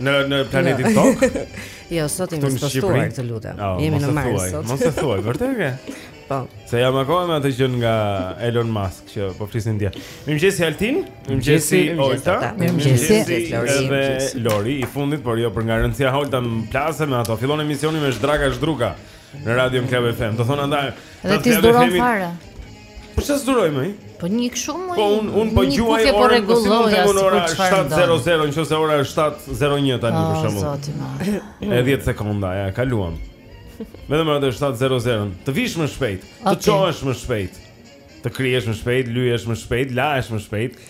Në në planetin Tokë. Jo, sot jemi të shtuar, të lutem. Oh, jemi në Mars sot. Mos e thuaj, vërtet ke? Po. Se jam akoma me atë gjënë nga Elon Musk që po flisin dia. Mirëmëngjes Altin, mirëmëngjes Olta, mirëmëngjes Lori. Dhe Lori i fundit, por jo për nga rëndësia Olta më plase me ato. Fillon emisioni me Zhdraka Zhdruka në Radio Club FM. Do thonë ndaj. Dhe ti s'duron fare. Po çfarë s'duroj më? Po një kështu më. Po un un po gjuaj po orën po si mund të them ora 7:00 nëse ora është 7:01 tani për shembull. O Zot, më. Edhe 10 sekonda ja kaluam. Vetëm atë 7:00. Të vish më shpejt, të çohesh më shpejt. Të krihesh më shpejt, lyesh më shpejt, lahesh më shpejt.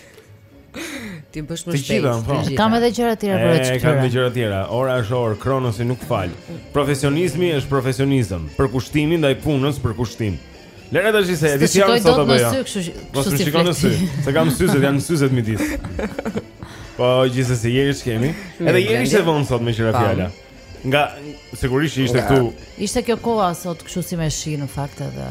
T'i bësh më shpejt. Po. Kam edhe gjëra të tjera për të shkruar. Kam edhe gjëra të tjera. Ora është orë, kronosi nuk fal. Profesionizmi është profesionizëm. Përkushtimi ndaj punës përkushtim. Lëre tashi se edhe s'jam sot apo jo. Po s'i shikon në sy? Se kam syze, janë syze midis. Po gjithsesi jeri kemi. Edhe jeri se von sot me qira fjala. Nga sigurisht ishte këtu. Ishte kjo koha sot kështu si me shi në fakt edhe.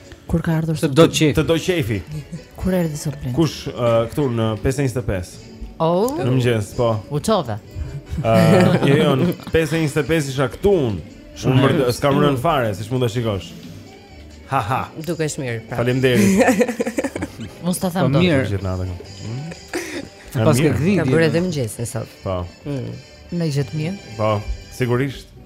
Kur ka ardhur sot? Të do qefi. Të do qefi. Kur erdhi sot print? Kush uh, këtu në 5:25? Oh. Në mëngjes, po. U çova. Ëh, jo, jo, në 5:25 isha këtu unë. Shumë më të s'kam rënë fare, siç mund ta shikosh. Ha ha. Dukesh mirë. Pra. Faleminderit. Mos ta them po, dot. Mirë gjithë natën. Hmm? Paske gdhirë. Ka bërë edhe mëngjesin sot. Po. Mm. Në gjithë mirë. Po, sigurisht.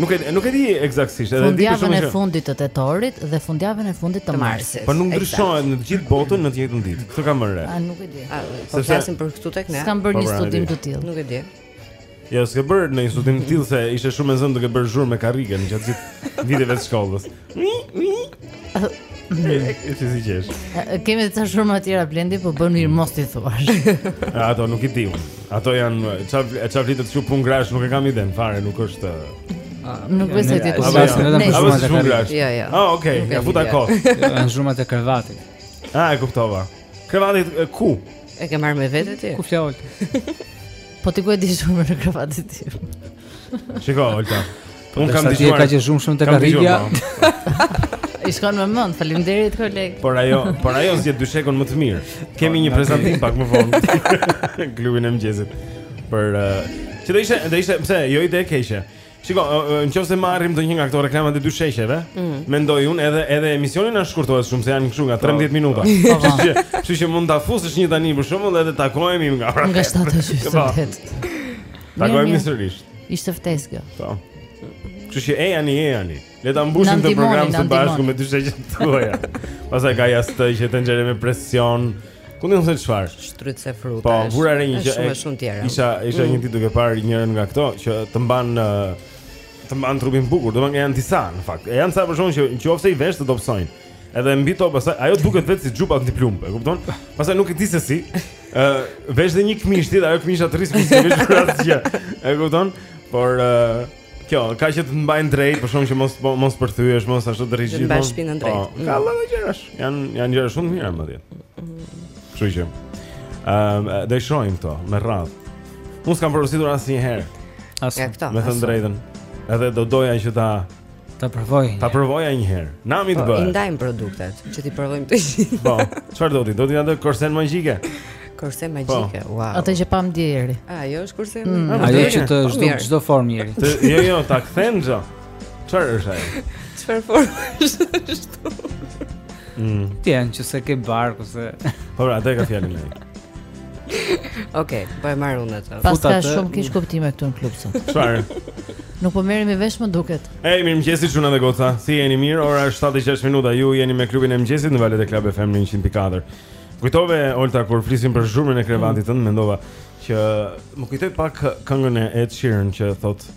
Nuk e nuk e di ekzaktësisht, e di shumë. Fundjavën e fundit të tetorit dhe fundjavën e fundit të marsit. Po nuk ndryshohet në të gjithë botën në të njëjtën ditë. Këtë kam vënë re. A nuk e di. Po flasim për këtu tek ne. S'kam bërë një po, studim të tillë. Nuk e di. Jo, s'ke bërë një studim të tillë se ishte shumë e zënë duke bërë zhurmë me karrige në gjatë gjithë viteve të shkollës. E si si qesh Kemi dhe zhurma të tjera Blendi Po bën mirë mos t'i thuash Ato nuk i di unë Ato janë E ça flet ti që punë grash Nuk e kam idenë fare Nuk është Nuk besoj se ti ku së shumë Në shumë të shumë grash Jo, jo A, okej Ja futa kot Në zhurmat e krevatit A, e kuptova Krevatit ku? E ke marrë me vete ti? Kufje Olta? po ti ku e di zhurmën e krevatit ti? Shiko, Olta Unë kam dëgjuar. Ti ke që zhurmë shumë te karrigia. I shkon me mend, faleminderit koleg. Por ajo, por ajo zgjedh dyshekun më të mirë. Kemi një prezantim pak më vonë. Klubin e mëngjesit. Për uh, që do ishte, do ishte pse jo ide e keqe. Shiko, nëse marrim ndonjë nga këto reklamat e dyshekëve, mm. mendoj unë edhe edhe emisioni na shkurtohet shumë se janë kështu nga 13 po. minuta. Po, po. Kështu që mund ta fusësh një tani për shembull dhe të takohemi nga. Nga 7:00 sot. Takohemi sërish. Ishte ftesë kjo. Po. Kështu që ejani, ejani. Le ta mbushim këtë program së bashku me dyshekë tuaj. Pastaj ka nga ato që të nxjerrë me presion. Ku di unë se çfarë? Shtrydhëse frutash. Po, vura re një gjë. Shumë shumë tjera. Isha isha mm. një ditë duke parë njërën nga këto që të mban të mban trupin bukur, domethënë janë disa në fakt. E janë disa për shembull që nëse i vesh të dobësojnë. Edhe mbi to pastaj ajo duket vetë si xhupa antiplumb, e kupton? Pastaj nuk e di se si. Ë, uh, vesh dhe një këmishë tjetër, ajo këmisha të rri sikur s'ke veshur asgjë. E kupton? Por uh, kjo, ka që të mbajnë drejt, për shembull që mos po, mos përthyesh, mos ashtu të rrish gjithmonë. Mbash shpinën drejt. Po, mm. Ka lloj gjërash. Jan janë gjëra shumë mira madje. Kështu që. Ëm, uh, do i shohim këto me radhë. Unë s'kam porositur asnjëherë. Asnjë. Me thënë të drejtën. Edhe do doja që ta Ta provoj. Ta provoja një herë. Nami të po, bëj. I ndajmë produktet që t'i provojmë të gjithë. Po. Çfarë do ti? Do ti atë korsen magjike? Korsen po. magjike. Po. Wow. Atë që pam dje ieri. A, jo, është korsen. Mm. Ah, ajo që të çdo po, çdo formë i jep. Të jo, jo, ta kthen xho. Çfarë është ai? Çfarë formë është? Mm. Ti janë që se ke bark ose Po, atë ka fjalën ai. Okej, po e marr unë atë. Paska shumë keqkuptime këtu në klub sot. Çfarë? Nuk po merremi vesh më duket. Ej, mirëmëngjesi çuna dhe goca. Si jeni mirë? Ora është 7:06 minuta. Ju jeni me klubin e mëngjesit në valët e Club FM 104. M'kujtove Olta kur flisim për zhurmën e krevatit tënd, mendova që më kujtoi pak këngën e Ed Sheeran që thotë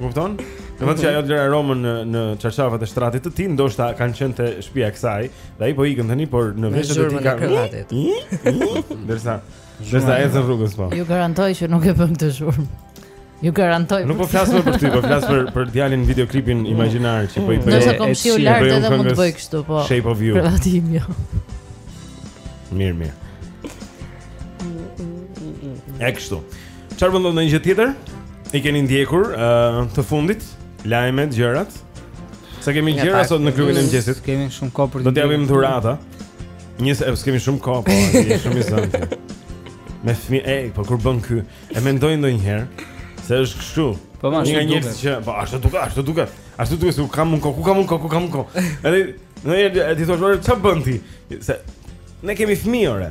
Kupton? Në fakt që ajo lë aromën në në çarçafat e shtratit të tij, ndoshta kanë qenë te shtëpia e kësaj, dhe ai po ikën tani, por në veshët e tij kanë krevatit. Derisa derisa ecën rrugës po. Ju garantoj që nuk e bën këtë zhurmë. Ju garantoj. Nuk po flas për ty, po flas për për djalin videoklipin imagjinar që po i bëj. Nëse komshiu lart edhe mund të bëj kështu po. Shape of you. Krevati im jo. Mirë, mirë. E kështu. Çfarë mendon në një gjë tjetër? I keni ndjekur uh, të fundit, lajmet, gjërat? Sa kemi gjëra sot në klubin e mëngjesit? Kemi shumë kohë për të. Do të japim dhurata. Jo se kemi shumë kohë, po, jemi shumë i zënë. Me fëmijë, e, po kur bën ky, e mendoj ndonjëherë se është kështu. Po më shumë njerëz që, po ashtu duket, ashtu duket. Ashtu duket se kam un kokë, kam un kokë, kam un kokë. Edhe në një ditë thoshte, ç'a bën ti? Se ne kemi fëmijë ore.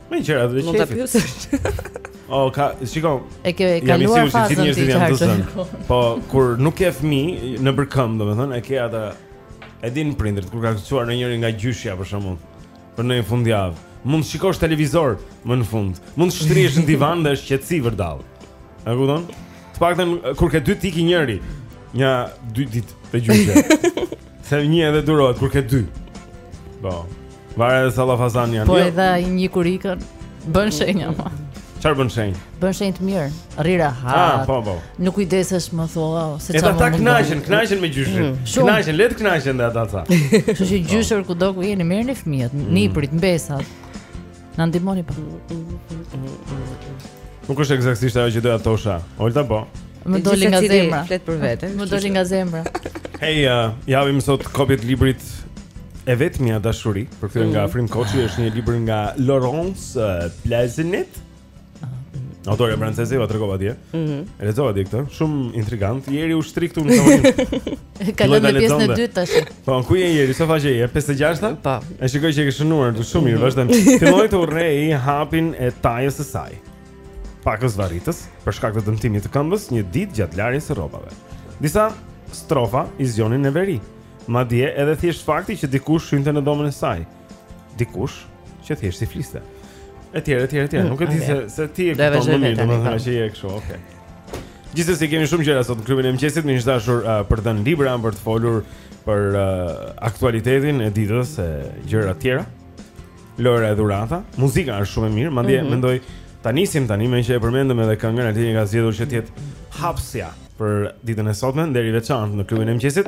Me gjëra të qejfit Mund të pyesësh O, ka, shiko E ke kaluar fazën ti qartë Po, kur nuk ke fëmijë Në bërkëm, domethënë E ke ata E dinë prindërit Kur ke çuar njëri nga gjyshja për shembull Për një fundjavë Mund të shikosh televizor Më në fund Mund të shtrihesh në divan dhe është qetësi vërdallë A kupton? Të paktën Kur ke dy të ikë njëri Nja dy ditë te gjyshja Se një edhe durohet kur ke dy. Po. Vare edhe sa llafazan janë. Po jo. edhe i një kurikën bën shenjë. Po. Çfarë bën shenjë? Bën shenjë të mirë. Rri rahat. Ah, po, po. Nuk kujdesesh më thua se çfarë. Edhe ata kënaqen, kënaqen me gjyshin. Mm. Kënaqen, le të kënaqen dhe ata ca. Kështu që gjyshër kudo ku jeni, merrni fëmijët, mm. nipërit, mbesat. Na ndihmoni po. Nuk është ekzaktësisht ajo që doja të thosha. Olta po. Më doli nga zemra. Flet për veten. Më doli nga zemra. Hey, uh, jua japim sot kopjet e librit E vetmja dashuri, përkthyer mm. nga Afrim Koçi është një libër nga Laurence uh, Plazenet. Autorja franceze jua tregova atje. Ëh. Mm -hmm. Lexova atje këtë, shumë intrigant. Jeri u shtri këtu në tavolinë. Kalon në pjesën e dytë tash. Po, ku je Jeri? Sa faqe je? 56-ta? Po. E shikoj që e ke shënuar, shumë mirë, mhm. vazhdon. Filloi të urrejë hapin e tajës së saj. Pakëz zvarritës, për shkak të dëmtimit të këmbës, një ditë gjatë larjes së rrobave. Disa strofa i zgjonin neveri. Madje edhe thjesht fakti që dikush hynte në dhomën e saj. dikush që thjesht i fliste. Etj, etj, etj. Mm, Nuk e di se se ti e kupton më mirë, domethënë po. që je kështu, okay. Gjithsesi kemi shumë gjëra sot në klubin e mëngjesit, miq të dashur uh, për të dhënë libra, për të folur për uh, aktualitetin e ditës e gjëra të tjera. Lojëra e dhurata, muzika është shumë e mirë, madje mm -hmm. mendoj ta nisim tani meqë e përmendëm edhe këngën e tij që ka zgjedhur që të jetë hapësja për ditën e sotme, nder i veçantë në klubin e mëngjesit.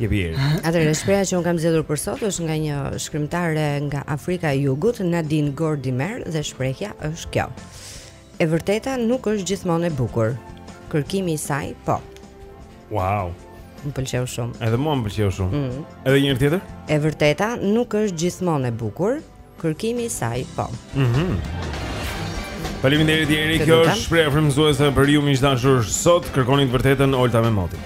Jepi Jeri. Atëherë shprehja që un kam zgjedhur për sot është nga një shkrimtare nga Afrika e Jugut, Nadine Gordimer dhe shprehja është kjo. E vërteta nuk është gjithmonë e bukur. Kërkimi i saj, po. Wow. Më pëlqeu shumë. Edhe mua më pëlqeu shumë. Mm. Edhe një herë tjetër? E vërteta nuk është gjithmonë e bukur. Kërkimi i saj, po. Mhm. Mm Faleminderit Jeri, kjo është shprehja frymëzuese për ju miq të dashur. Sot kërkoni të vërtetën Olta me motin.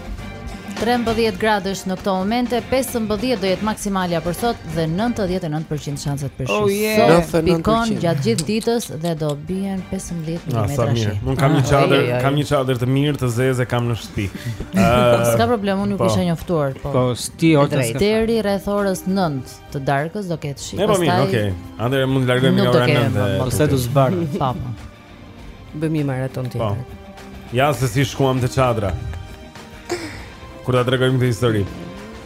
13 gradësh në këto momente, 15 do jetë maksimalja për sot dhe 99% shanset për shi. Oh, yeah. Sot pikon gjatë gjithë ditës dhe do bien 15 mm ah, sa mirë. Unë kam një ah, çadër, kam një çadër të mirë të zezë e kam në shtëpi. Ëh, uh, s'ka problem, unë nuk po. isha njoftuar, po. Po, sti orta. Deri rreth orës 9. të darkës do ketë shi. Po mirë, okay. Atëherë mund të largohemi nga ora 9. Pastaj do zbardhë. Po. Bëjmë një maratonë po. tjetër. Po. Ja se si shkuam te çadra. Kur ta tregojmë këtë histori.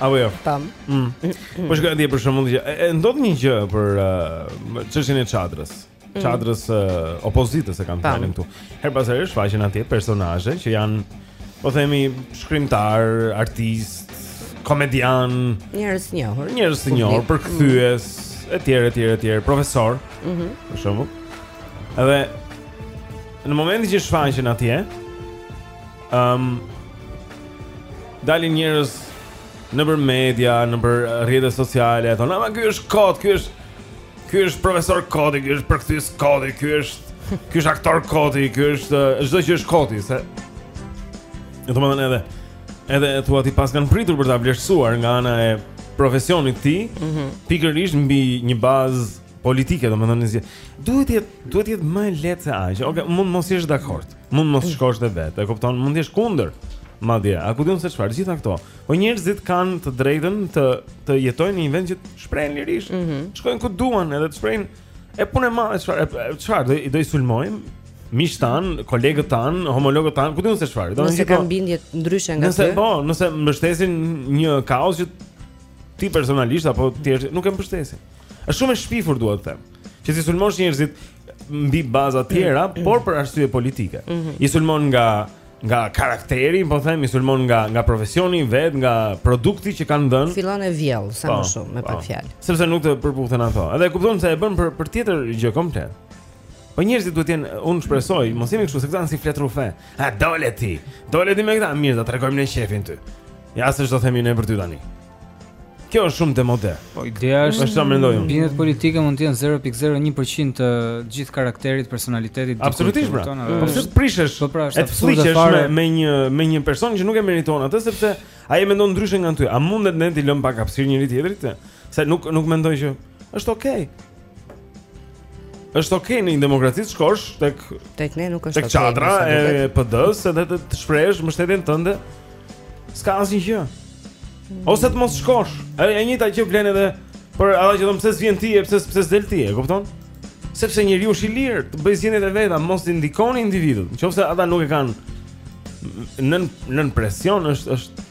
Apo jo. Tam. Mm. Po shkoj atje për shembull, ndodh një gjë për çështjen uh, e çadrës. mm. çadrës mm. uh, opozitës e kam thënë këtu. Herë pas here shfaqen atje personazhe që janë po themi shkrimtarë, artistë, komedianë, njerëz të njohur, njerëz të njohur, përkthyes mm. etj etj etj, profesorë. Mhm. Mm për shembull. Edhe në momentin që shfaqen atje, ëm um, dalin njerëz nëpër media, nëpër rrjete sociale, thonë, "Ama ky është kot, ky është Ky është profesor koti, ky është përkthyes koti, ky është ky është aktor koti, ky është çdo që është koti, se domethënë edhe edhe thua ti paskan pritur për ta vlerësuar nga ana e profesionit të tij mm -hmm. Pikërisht mbi një bazë politike, domethënë një duhet të jetë, duhet të jetë më e lehtë se aq, oke, okay, mund mos jesh dakord Mund mos shkosh dhe vetë, e kupton? Mund të jesh kundër. Madje, a ku di unë se çfarë të gjitha këto. Po njerëzit kanë të drejtën të të jetojnë në një vend që të shprehen lirisht. Mm -hmm. Shkojnë ku duan edhe të shprehen e punë e madhe çfarë çfarë do i do i sulmojmë miqtë tanë, kolegët tanë, homologët tanë, ku di unë se çfarë. Domethënë kanë bindje ndryshe nga ti. Nëse po, nëse mbështesin një kauzë që ti personalisht apo ti nuk e mbështesin. Është shumë e shpifur dua të them. Që t'i sulmosh njerëzit, mbi baza të tjera, mm. por për arsye politike. Mm -hmm. I sulmon nga nga karakteri, po them, i sulmon nga nga profesioni i vet, nga produkti që kanë dhënë. Fillon e vjell, sa më po, shumë, me po. pak fjalë. Sepse nuk të përputhen ato. Edhe e kupton se e bën për për tjetër gjë komplet. Po njerëzit duhet të jenë, unë shpresoj, mos jemi kështu se këta janë si fletërrufe. A dole ti? Dole ti me këta, mirë, do ta rregullojmë ne qejfin ty. Ja se ç'do themi ne për ty tani. Kjo është shumë demode. Po ideja është sa mendoj unë. Bindjet politike mund të jenë 0.01% të gjithë karakterit, personalitetit të dikujt. Absolutisht. Pra. Po pse të prishesh? Po pra, është absurde fare me një me një person që nuk e meriton atë sepse ai e mendon ndryshe nga ty. A mundet ne t'i lëmë pak hapësirë njëri-tjetrit? Se nuk nuk mendoj që është okay. Është ok në një demokraci të shkosh tek tek ne nuk është ok. Tek çadra e PD-së edhe të, të shprehësh mbështetjen tënde. S'ka asnjë gjë. Mm. Ose të mos shkosh. E njëjta gjë vlen edhe për ata që thonë pse s'vjen ti e pse pse s'del ti, e kupton? Sepse njeriu është i lirë të bëjë zgjedhjet e veta, mos i ndikoni individët. Në qoftë se ata nuk e kanë nën nën presion është është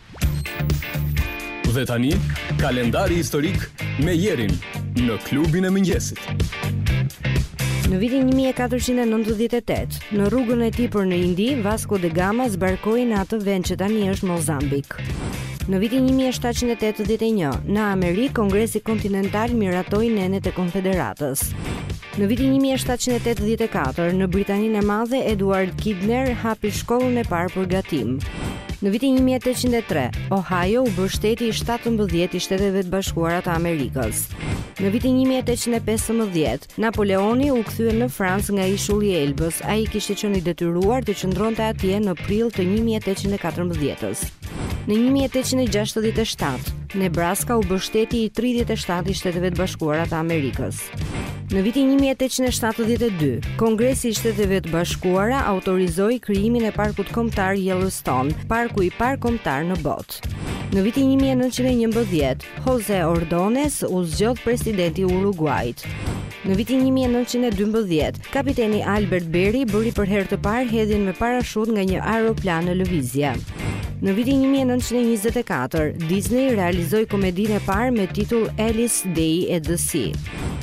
Dhe tani, kalendari historik me Jerin në klubin e mëngjesit. Në vitin 1498, në rrugën e tij për në Indi, Vasco de Gama zbarkoi në atë vend që tani është Mozambik. Në vitin 1781, në Amerikë, Kongresi Kontinental miratoi nenet e Konfederatës. Në vitin 1784, në Britaninë e Madhe, Edward Kidner hapi shkollën e parë për gatim. Në vitin 1803, Ohio u bë shteti i 17 i Shteteve të Bashkuara të Amerikës. Në vitin 1815, Napoleoni u kthye në Francë nga ishulli i Elbës. Ai kishte qenë i detyruar të qëndronte atje në prill të 1814-s. Në 1867, Nebraska u bë shteti i 37 i Shteteve të Bashkuara të Amerikës. Në vitin 1872, Kongresi i Shteteve të Bashkuara autorizoi krijimin e Parkut Kombëtar Yellowstone, parku i parë kombëtar në botë. Në vitin 1911, Jose Ordonez u zgjodh presidenti i Uruguait. Në vitin 1912, Kapiteni Albert Berry bëri për herë të parë hedhjen me parashutë nga një aeroplan në lëvizje. Në vitin 1924, Disney realizoi komedinë e parë me titull Alice Day at the Sea.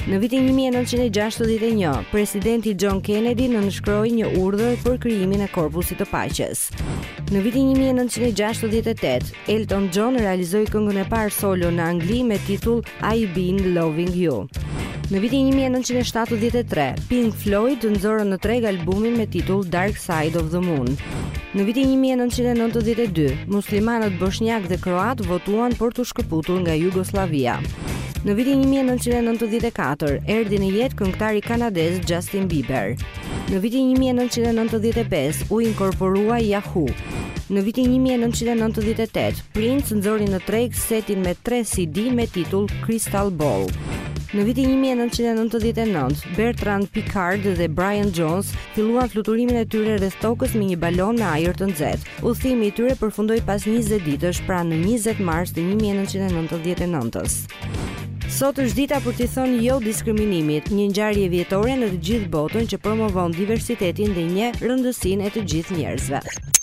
Në vitin 1961, presidenti John Kennedy nënshkroi një urdhër për krijimin e Korpusit të Paqes. Në vitin 1968, Elton John realizoi këngën e parë solo në Angli me titull I've Been Loving You. Në vitin 1973, Pink Floyd nxorën në treg albumin me titull Dark Side of the Moon. Në vitin 1992, muslimanët boshnjakë dhe kroatë votuan për t'u shkëputur nga Jugosllavia. Në vitin 1994, erdhi në jetë këngëtari kanadez Justin Bieber. Në vitin 1995, u inkorporua Yahoo! Në vitin 1998, Prince nxori në treg setin me 3 CD me titull Crystal Ball. Në vitin 1999, Bertrand Piccard dhe Brian Jones filluan fluturimin e tyre rreth tokës me një balon me ajër të nxehtë. Udhëtimi i tyre përfundoi pas 20 ditësh, pra në 20 mars të 1999-s. Sot është dita për t'i thënë jo diskriminimit, një ngjarje vjetore në të gjithë botën që promovon diversitetin dhe njeh rëndësinë e të gjithë njerëzve.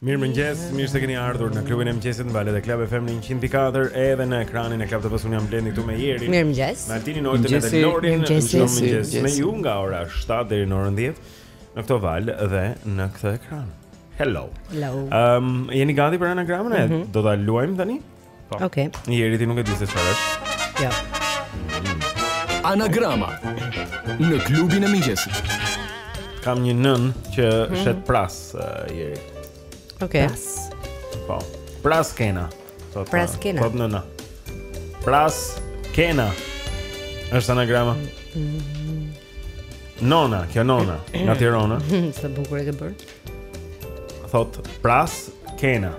Mirëmëngjes, mirë se keni ardhur në klubin e mëngjesit në valët e Club FM në 104 edhe në ekranin e Club TV-së unë jam Blendi këtu me Jerin Mirëmëngjes Me Altinin Oltën dhe Lorin Mirëmëngjes Me ju nga ora 7 deri në orën 10 Në këto valë dhe në këtë ekran Hello Hello um, Jeni gati për anagramën mm -hmm. do ta luajmë tani? Po. Okej. Okay. Jeri ti nuk e di se çfarë është. Jo. Anagrama në klubin e mëngjesit. Kam një nënë që hmm. shet presh uh, Jeri. Okej. Okay. Po. Pras kena. Thotë, pras kena. Thotë nëna. Pras kena. Është anagrama. Hmm. Nona, kjo nona, nga Tirana. Sa bukur e ke bërë. Thot pras kena.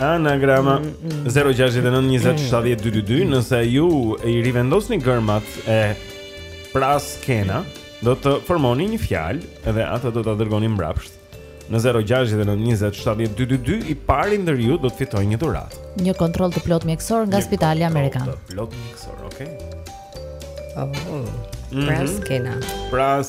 Anagrama 0692070222 nëse ju i rivendosni gërmat e pras kena do të formoni një fjalë dhe atë do ta dërgoni mbrapsht në 0692070222 i pari ndër ju do të fitojë një dhuratë. Një kontroll të plotë mjekësor nga Spitali Amerikan. Të plotë mjekësor, okay. Oh. Mhm. Pras kena. Pras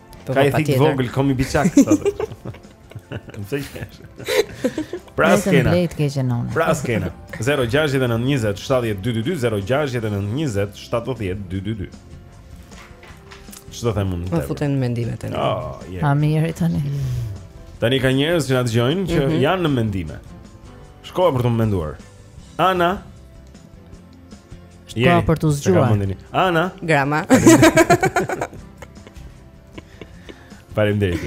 Po, Kam i thikë të vogël, kom i biçak Më të gjeshë Pras kena Pras kena 0-6-9-20-7-12-2 0-6-9-20-7-12-2 Që do themë në të Më futen mendime të një oh, yeah. A mirë tani Tani ka njerëz që na dëgjojnë që mm -hmm. janë në mendime. Është koha për të menduar. Ana Është koha për të zgjuar. Ana. Grama. Faleminderit.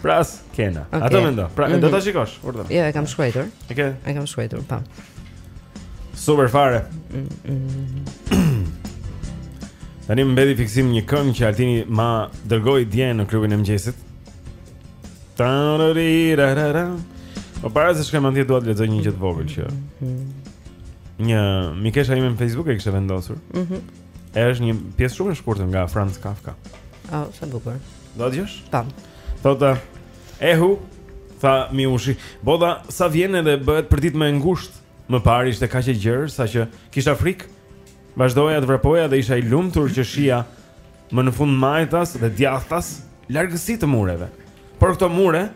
Pras Kena. Okay. Ato mendo. Pra, mm -hmm. do ta mhm. shikosh, urdhëro. Jo, e kam shkruar. E ke? E kam shkruar, pa. Po. Super fare. Mm -hmm. Tani më mbeti fiksim një këngë që Altini ma dërgoi dje në klubin e mëngjesit. Tararararara. Po para se shkojmë atje dua të lexoj një gjë të vogël që një mikesha ime në Facebook e kishte vendosur. Mhm. Është një pjesë shumë e shkurtër nga Franz Kafka. Ah, sa bukur. Do të djesh? Tam. Thotë, "Ehu, tha miushi, bota sa vjen edhe bëhet përditë më e ngushtë. Më parë ishte kaq e gjerë saqë kisha frikë. Vazhdoja të vrapoja dhe isha i lumtur që shihja më në fund majtas dhe djathtas, largësi të mureve. Por këto mure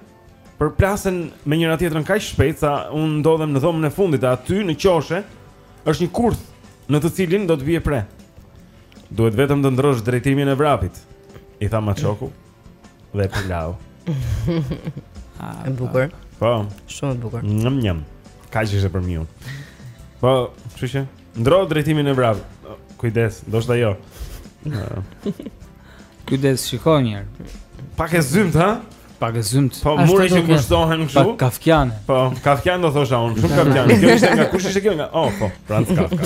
përplasen me njëra-tjetrën kaq shpejt sa unë ndodhem në dhomën e fundit aty në qoshe është një kurth në të cilin do të bie pre. Duhet vetëm të ndërrosh drejtimin e vrapit, i tha maçoku dhe e përlau. Ah, e bukur. Po. Shumë e bukur. Njëm njëm. Kaq ishte për miun. Po, kështu që Ndërro drejtimin e vrapit. Kujdes, ndoshta jo. Kujdes, shikoje një herë. Pak e zymtë, hë? Pak e zymtë. Po mure që ngushtohen kështu. Pak kafkiane. Po, kafkiane do thosha unë, shumë kafkiane. Kjo ishte nga kush ishte kjo nga? Oh, po, Franz Kafka.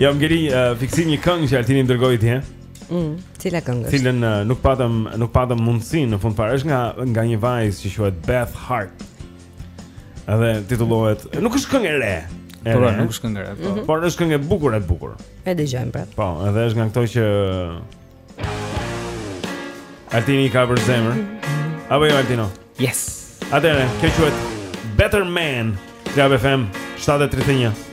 Jo, më ngeli uh, fiksim një këngë që Altini më dërgoi dje, Mm, cila këngë? Të cilën uh, nuk patëm nuk patëm mundësinë në fund fare, është nga nga një vajzë që quhet Beth Hart. Edhe titullohet, nuk është këngë e re. Po, po nuk është këngë e re. Po. Mhm. Por është këngë e bukur e bukur. E dëgjojmë pra. Po, edhe është nga këto që Altini ka për zemër. Apo jo Altino? Yes. Atëherë, kjo quhet Better Man. Club FM 731.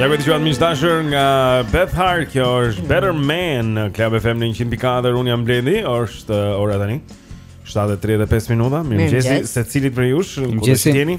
Ja ku dëgjuat miq të dashur nga Beth Hart, kjo është Better Man në Club FM në 100.4, unë jam Blendi, është uh, ora tani, 7.35 minuta, mirëmëngjesi secilit prej jush, ku do të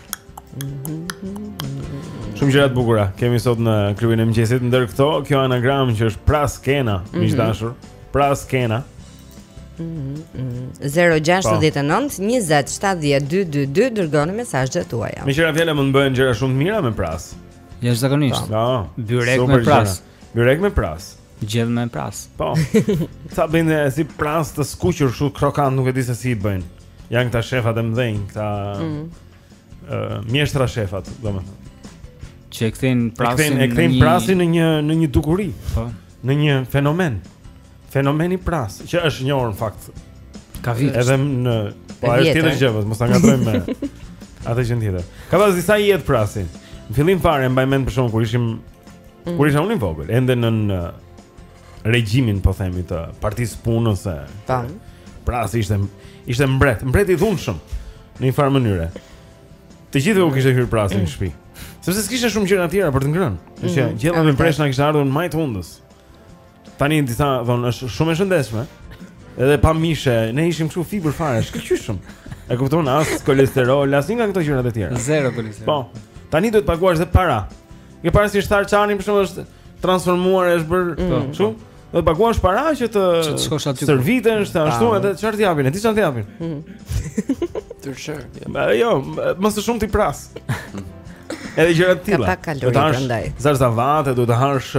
Shumë gjëra të bukura kemi sot në klubin e mëngjesit. Ndër këto, kjo anagram që është Pras Kena, mm -hmm. miq të dashur. Pras Kena. Mm -hmm. 069 20 70 222 dërgoni mesazhet tuaja. Meqë ra fjala mund të bëhen gjëra shumë të mira me pras. Ja zakonisht. Po. Byrek me pras. Gjellë. Byrek me pras. Gjellë me pras. Po. Ca bëjnë si pras të skuqur kështu krokant, nuk e di se si i bëjnë. Janë këta shefat e mëdhenj, këta ë mm. uh, mjeshtra shefat, domethënë. Që e kthejnë prasin, e kthejnë prasin në një në një dukuri. Po. Në një fenomen. Fenomeni pras, që është i njohur në fakt. Ka vite. Edhe në po ajo tjetër eh? gjë, po, mos ta ngatrojmë me atë gjë tjetër. Ka pas disa jetë prasi. Në fillim fare mbaj mend për shembull kur ishim mm. kur isha unë i vogël, ende në eh, regjimin po themi të partisë punës sonë, tani prasi ishte ishte mbret, mbret i dhunshëm në një farë mënyre. Të gjithëve u kishte hyrë prasi në shtëpi. Sepse s'kishte shumë gjëra tjera për të ngrënë. Që mm. gjella me presh na kishte ardhur majë të hundës. Tani disa thonë është shumë e shëndetshme. Edhe pa mish, ne ishim kështu fibër fare, shkëlqyshëm. E kupton as kolesterol, as nga këto gjëra të tjera. Zero kolesterol. Po. Tani duhet të paguash edhe para. Një para si Stari Çani për shembull është transformuar është bërë mm. Po, kështu. Do të paguash para që të shkosh aty. Servitesh të ashtu edhe çfarë të japin, e di çfarë të japin. Mm. Të shërë. Jo, jo më së shumti pras. Edhe gjëra të tilla. Do të hash zarzavate, do të hash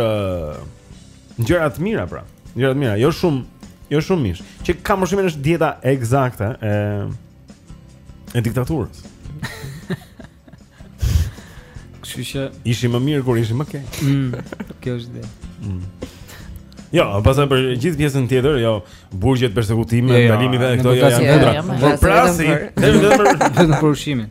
Gjëra të mira pra. Gjëra të mira, jo shumë, jo shumë mish. Që pak a shumë është dieta ekzakte e e diktaturës. Kështu që ishim më mirë kur ishim më keq. Mm, kjo është ide. Mm. Jo, pastaj për gjithë pjesën tjetër, jo, burgjet persekutime, jo, ndalimi jo, dhe këto jam kundra. Por prasi, vetëm për ushqimin.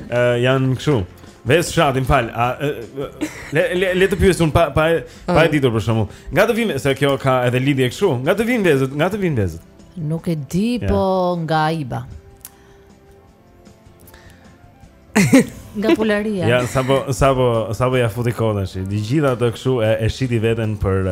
Ë janë kështu. Vezë fshati, më fal. A le le, le të pyesim pa pa pa e ah. ditur për shembull. Nga të vinë se kjo ka edhe lidhje kështu. Nga të vinë vezët, nga të vinë vezët. Nuk e di ja. po nga Aiba. Nga pularia. Ja, sapo sapo sapo ia futi kot, s'di, gjithë ato kështu e, e shiti veten për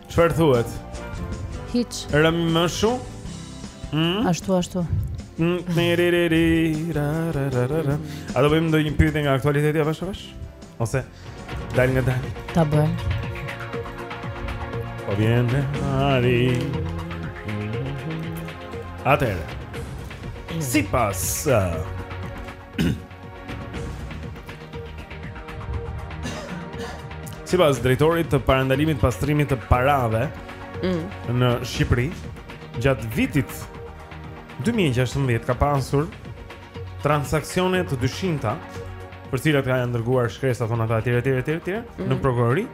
Çfarë thuhet? Hiç. Rrimë shumë? Mm? Ashtu ashtu. A do bëjmë ndonjë pyetje nga aktualiteti avash avash? Ose dal nga dal. Ta bëjmë. Po vjen dhe marsi. Atëherë. Sipas uh, Sipas drejtorisë së parandalimit pastrimit të parave mm. në Shqipëri, gjatë vitit 2016 ka pasur transaksione të dyshimta për cilat janë dërguar shkresa thonë ata etj etj etj etj mm. në prokurori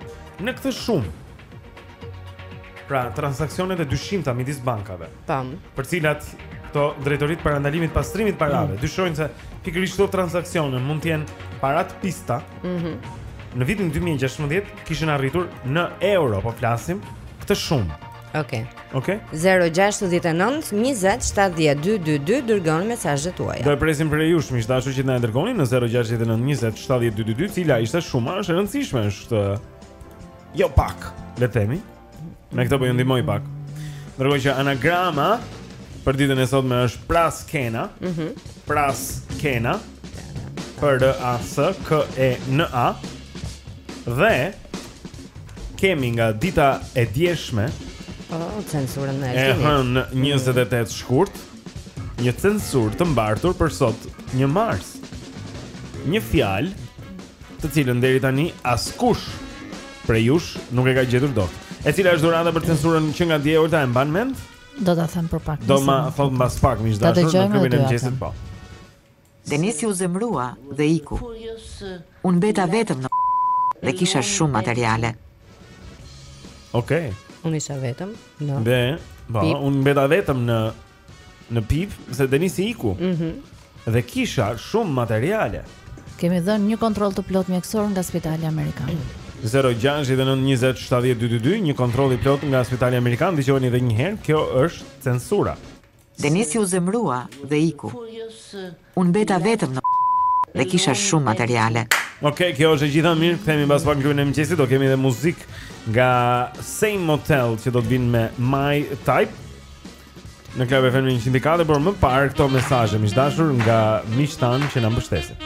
në këtë shumë pra transaksionet e dyshimta midis bankave Po. Për cilat këto drejtoritë e parandalimit pastrimit të parave mm. dyshojnë se pikërisht këto transaksione mund të jenë para të pista. Mhm. Mm në vitin 2016 kishin arritur në euro, po flasim këtë shumë. Okej. Okay. Okej. Okay. 069 20 70 222 dërgoni mesazhet tuaja. Do e presim prej jush miq të dashur që të na e dërgoni në 069 20 70 222, cila ishte shuma, e rëndësishme është, jo pak, le të themi. Me këto po ju ndihmoj pak. Ndërkohë që anagrama për ditën e sotme është Pras Kena. Mhm. Mm Pras Kena. P R A S K E N A. Dhe kemi nga dita e djeshme, Oh, censurën e Altinit. E hënë 28 shkurt, një censurë të mbartur për sot 1 mars. Një fjalë të cilën deri tani askush prej jush nuk e ka gjetur dot. E cila është dhurata për censurën që nga dje Olta e mban mend? Do ta them për pak. Do ma thotë mbas pak miq të dashur, në klubin e mëngjesit po. Denisi u zemërua dhe iku. Unë mbeta vetëm në dhe kisha shumë materiale. Okej. Okay. Unë isha vetëm në. Dhe, po, unë mbeta vetëm në në pip, se Denisi iku. Mhm. Mm dhe kisha shumë materiale. Kemi dhënë një kontroll të plotë mjekësor nga Spitali Amerikan. 0692070222, një kontroll i plotë nga Spitali Amerikan, dëgjoni edhe një herë, kjo është censura. Denisi u zemërua dhe iku. Unë mbeta vetëm në dhe kisha shumë materiale. Okej, okay, kjo është e gjitha mirë. Kthehemi mbas pak në klubin e mëngjesit, do kemi edhe muzikë nga Saint Motel që do të vijnë me My Type. Në Club FM 100.4, por më parë këto mesazhe miq të dashur nga miqtë tanë që na mbështesin.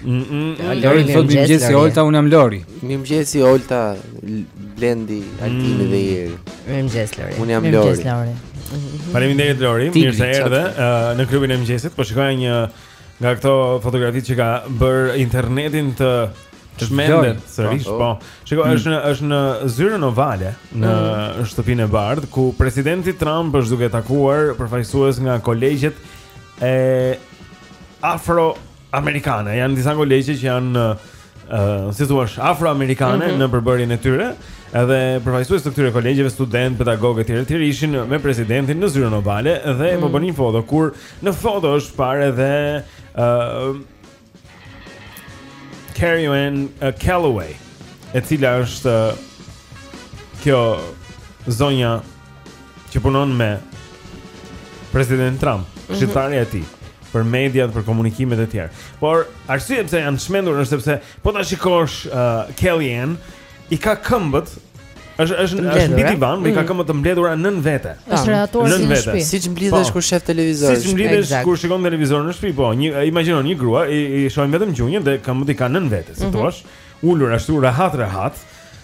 Lori thotë mirëmëngjes Olta, unë jam Lori. Mirëmëngjes Olta, Blendi, Altini dhe mm. Jeri. Mirëmëngjes Lori. Unë jam Lori. Mhm. Faleminderit Lori, mirë se erdhe në klubin e mëngjesit. Po shikoj një nga këto fotografi që ka bërë internetin të çmendet sërish, po. po. Shikoj mm. është në është në zyrën ovale në mm. shtëpinë e bardhë ku presidenti Trump është duke takuar përfaqësues nga kolegjet afroamerikane. Janë disa kolegje që janë Uh, si thua, afroamerikane mm -hmm. në përbërjen e tyre, edhe përfaqësues të këtyre kolegjeve, studentë, pedagogë etj, etj ishin me presidentin në zyrën ovale dhe mm -hmm. po mhm. bënin një foto kur në foto është parë edhe uh, Kellyanne uh, Calloway, e cila është uh, kjo zonja që punon me President Trump, mhm. këshilltarja e tij për mediat, për komunikimet e tjera. Por arsyeja pse janë çmendur është sepse po ta shikosh uh, Kellyanne i ka këmbët Është është është mbi divan, i ka mm. këmbët të mbledhura nën vete. Është rehatuar nën vete. Siç mblidhesh po. kur sheh televizor. Siç mblidhesh kur shikon televizor në shtëpi, po. Një imagjino një grua i, i shohim vetëm gjunjët dhe këmbët i ka nën vete, si mhm. thua? Ulur ashtu rehat rehat.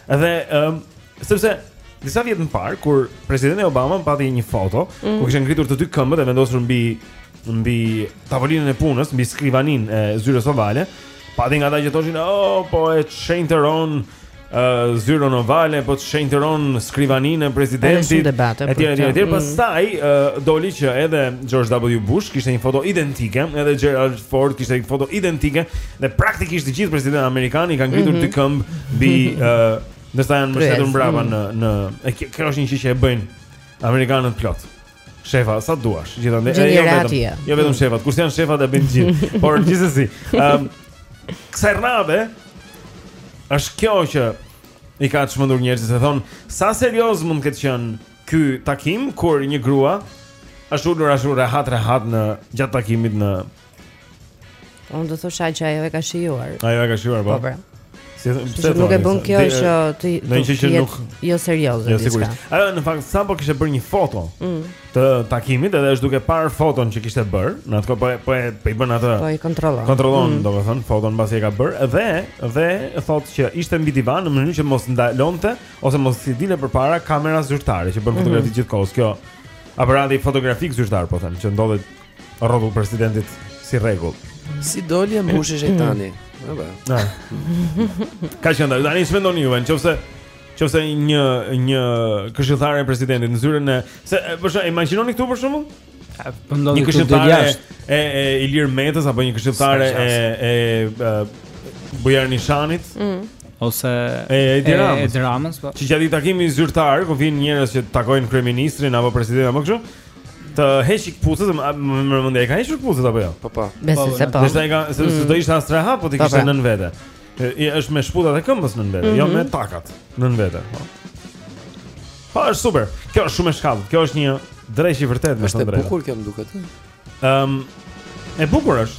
Dhe ëm sepse disa vjet më parë kur presidenti Obama pati një foto mm. ku kishte ngritur të dy këmbët dhe vendosur mbi mbi tavolinën e punës, mbi skrivaninë e zyrës ovale, pati nga ata që thoshin, "Oh, po e çshenjtëron uh, zyrën ovale, po çshenjtëron skrivaninë e presidentit." Etj, etj, etj. Mm. Pastaj uh, doli që edhe George W. Bush kishte një foto identike, edhe Gerald Ford kishte një foto identike. Dhe praktikisht të gjithë presidentët amerikanë i kanë ngritur mm -hmm. dy këmbë mbi uh, ndërsa janë mbështetur mbrapa mm. në në e kjo është një gjë që e bëjnë amerikanët plot. Shefa, sa duash, gjithandaj. Jo, jo vetëm, jo vetëm shefat, kur janë shefat e bëjnë gjithë. Por gjithsesi, ëm um, kësaj radhe është kjo që i ka çmendur njerëzit se thonë sa serioz mund të ketë qenë ky takim kur një grua është ulur ashtu rehat rehat në gjatë takimit në Unë do të thosha që ajo e ka shijuar. Ajo e ka shijuar, po. Po. Sepse nuk e bën kjo që të jetë jo serioze. Jo sigurisht. Ajo në fakt sapo kishte bërë një foto mm. të takimit edhe është duke parë foton që kishte bërë, në atë kohë po po po i bën atë. Po i kontrollon. Kontrollon, mm. domethënë, foton mbasi e ka bërë dhe dhe thotë që ishte mbi divan në mënyrë që mos ndalonte ose mos i dilte përpara kamera zyrtare që bën mhm. fotografi gjithkohës. Kjo aparati fotografik zyrtar po them që ndodhet rrotull presidentit si rregull. Si doli e mbushi shejtani. Po. Na. Ka që ndaj, tani mendoni ju, në qoftë se nëse një një këshilltare e presidentit në zyrën e se po e imagjinoni këtu për shembull? Po ndonjë këshilltare e e Ilir Metës apo një këshilltare e e Bujar Nishanit? Mm. Ose e Edi Ramës. Edi Ramës, po. Që gjatë takimit zyrtar, ku vijnë njerëz që takojnë kryeministrin apo presidentin apo kështu, Të heqi këpucët, ma merr mendja i ka hequr këpucët apo jo? Po po. Besoj se po. Nëse i ka, se se Mm. do ishte e ashpër po t'i Po, kishte pra. nën vete. E, i- Është me shputat e këmbës nën vete, jo Mhm. me takat nën vete. Po. Po është super. Kjo është shumë e shkathët. Kjo është një dreq i vërtetë, me Është thënë të drejtë. bukur kjo më duket. Ëm e bukur është.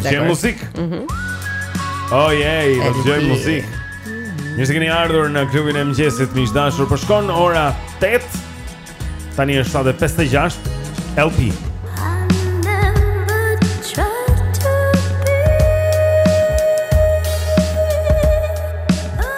Dëgjojmë muzikë. Mhm. Oh yeah, do dëgjojmë muzikë. Mirë se keni ardhur në klubin e mëngjesit miq të dashur. Po shkon ora 8. Tani është 7:56. LP.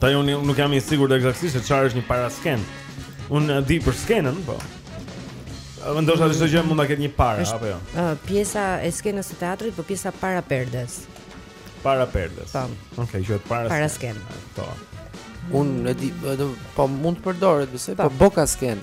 Tani unë nuk jam i sigurt ekzaktësisht se çfarë është një paraskenë Unë di për skenën, po Mm ndoshta çdo gjë mund të ketë një para, apo jo uh, Pjesa e skenës së teatrit, po pjesa para perdes Para perdes Po Ok, që e para, paraskenë Po Unë e di, po mund të përdoret, besoj, po, po bokaskenë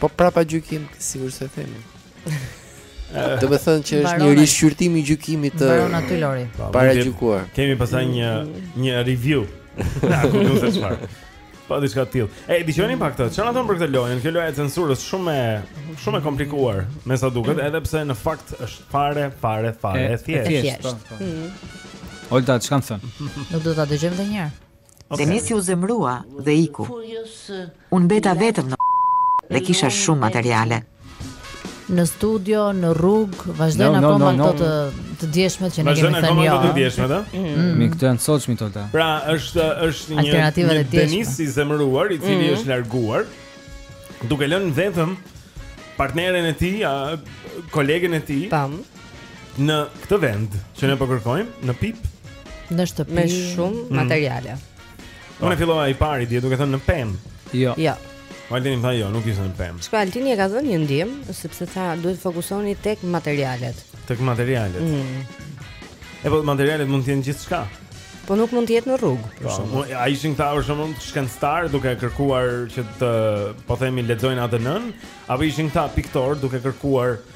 Po prapagjykim, sikurse themi. Do të thotë që është një rishqyrtim i gjykimit të bërë në një farë lloji. Po, paragjykuar. Kemi pastaj një një review. Na ku do të shfaq. Po diçka të tillë. Ej, dëgjoni pak këtë. Çfarë thonë për këtë lojën? Kjo lojë e censurës shumë e shumë e komplikuar, me sa duket, edhe pse në fakt është fare, fare, fare e thjeshtë. Thjesht. Po, po. Mhm. Olta, çka thon? Nuk do ta dëgjojmë edhe një herë. Denisi u zemërua dhe iku. Unë mbeta vetëm dhe kisha shumë materiale. Në studio, në rrugë, vazhdojnë no, no, akoma no, no, këto të të djeshmet që ne kemi thënë jo. Vazhdojnë akoma këto të djeshmet, ëh? Mm. Mm. Mi këto janë të sotshmet Olta. Pra, është është një alternativë e Denis i zemëruar, i cili mm-hmm. është larguar, duke lënë vetëm partneren e tij, kolegen e tij. Tam. në këtë vend që ne po kërkojmë, në pip, në shtëpi me shumë mm. materiale. Po. Unë fillova i pari dije duke thënë në pemë. Jo. Jo. Altini më tha jo, nuk ishte në pemë. Shiko Altini e ka dhënë një ndihmë, sepse tha duhet të fokusoheni tek materialet. Tek materialet. Mm. E po materialet mund të jenë gjithçka. Po nuk mund të jetë në rrugë. Po, a ishin këta për shembull shkencëtarë duke kërkuar që të po themi lexojnë ADN-n, apo ishin këta piktorë duke kërkuar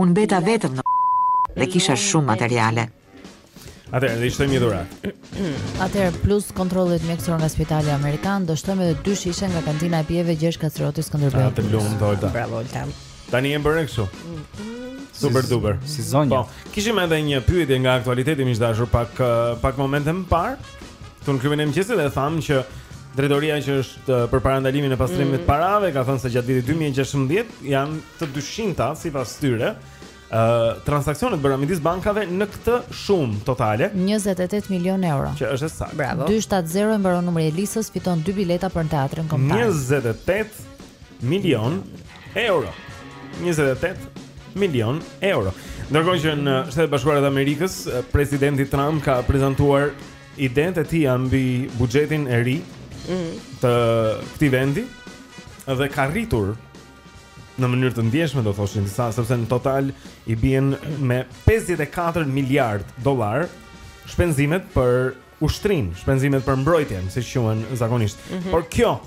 Unë mbeta vetëm në dhe kisha shumë materiale. Atëherë, dhe i shtojmë një dhuratë. Atëherë, plus kontrollit mjekësor nga spitali amerikan, do shtojmë edhe dy shishe nga kantina e pijeve Gjergj Kastrioti Skënderbeu. Të lumtë, Olta. Bravo, Olta. Tani jemi bërë kështu. Super, super duper. Si zonja. Po, kishim edhe një pyetje nga aktualiteti miq të dashur pak eh, pak momente më parë. Këtu në klubin e mëngjesit dhe thamë që Drejtoria që është eh, për parandalimin e pastrimit të mm. parave ka thënë se gjatë vitit 2016 janë Të dyshimta, sipas tyre, uh, transaksione të bëra midis bankave në këtë shumë totale 28 milion euro. Që është saktë. Bravo. 270 e mbaron numri i Elisës, fiton dy bileta për teatrin kombëtar. 28 milion euro. 28 milion euro. Ndërkohë që në Shtetet e Bashkuara të Amerikës, presidenti Trump ka prezantuar idenë e tij mbi buxhetin e ri mm. të këtij vendi dhe ka rritur në mënyrë të ndjeshme do thoshin disa sepse në total i bien me 54 miliard dollar shpenzimet për ushtrinë, shpenzimet për mbrojtjen, siç quhen zakonisht. Mm -hmm. Por kjo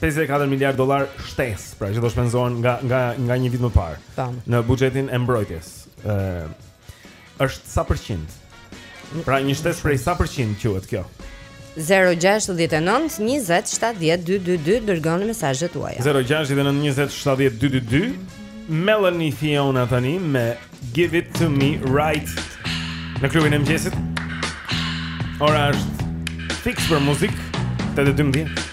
54 miliard dollar shtesë, pra që do shpenzohen nga nga nga një vit më parë në buxhetin e mbrojtjes. ë Është sa përqind? Pra një shtesë prej sa përqind quhet kjo? 0-6-19-27-12-22 Dërgoni mesazhet tuaja 0-6-19-27-12-22 Melanie Fiona tani me Give it to me right Në klubin e mëngjesit Ora është fiks për muzikë Tetë dhe 12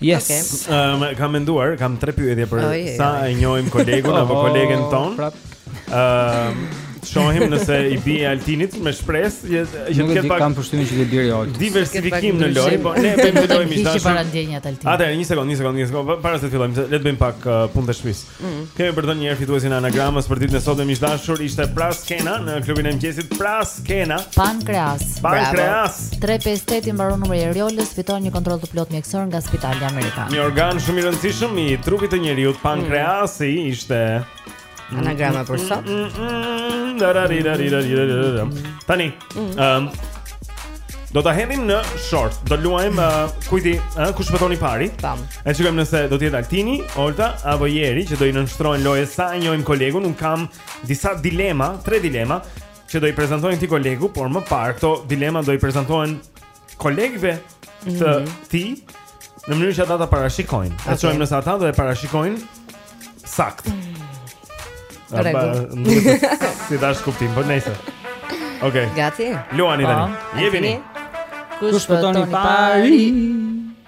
Yes. Okay. Um, ehm, kam menduar, kam tre pyetje për oh, yeah, sa e njohim kolegun apo oh, kolegen tonë. Prap. Ehm, uh, shohim nëse i bie Altinit me shpresë që që të ketë pak. Kam përshtypjen që të bjerë, jo. Diversifikim në lojë, po ne bëjmë të lojë miq të dashur. Atëherë një sekond, një sekond, një sekond, para se të fillojmë, le të bëjmë pak uh, punët e shtëpisë. Mm. Kemi për t'u dhënë një herë fituesin e anagramës për ditën e sotme miq të dashur, ishte Praskena në klubin e mëngjesit Praskena. Pankreas. Pankreas. 358 i mbaron numri i Riolës, fiton një kontroll të plotë mjekësor nga Spitali Amerikan. Një organ shumë i rëndësishëm i trupit të njeriut, pankreasi mm. ishte anagrama për sot. Mm, mm, Tani Mm. Ëm. Um, Do ta hedhim në short. Do luajmë uh, kujti, ë, uh, kush shpëton i pari? Tam. E shikojmë nëse do të jetë Altini, Olta apo Jeri që do i nënshtrohen lojës sa e njohim kolegun. Unë kam disa dilema, tre dilema që do i prezantohen këtij kolegu, por më parë këto dilema do i prezantohen kolegëve të mm -hmm. tij në mënyrë që ata ta parashikojnë. Okay. E shohim nëse ata do e parashikojnë saktë. Mm -hmm. Si dash kuptim, po nejse. Okej. Okay. Gati. Luani tani. Po. Jepini. Kush shpëton i pari?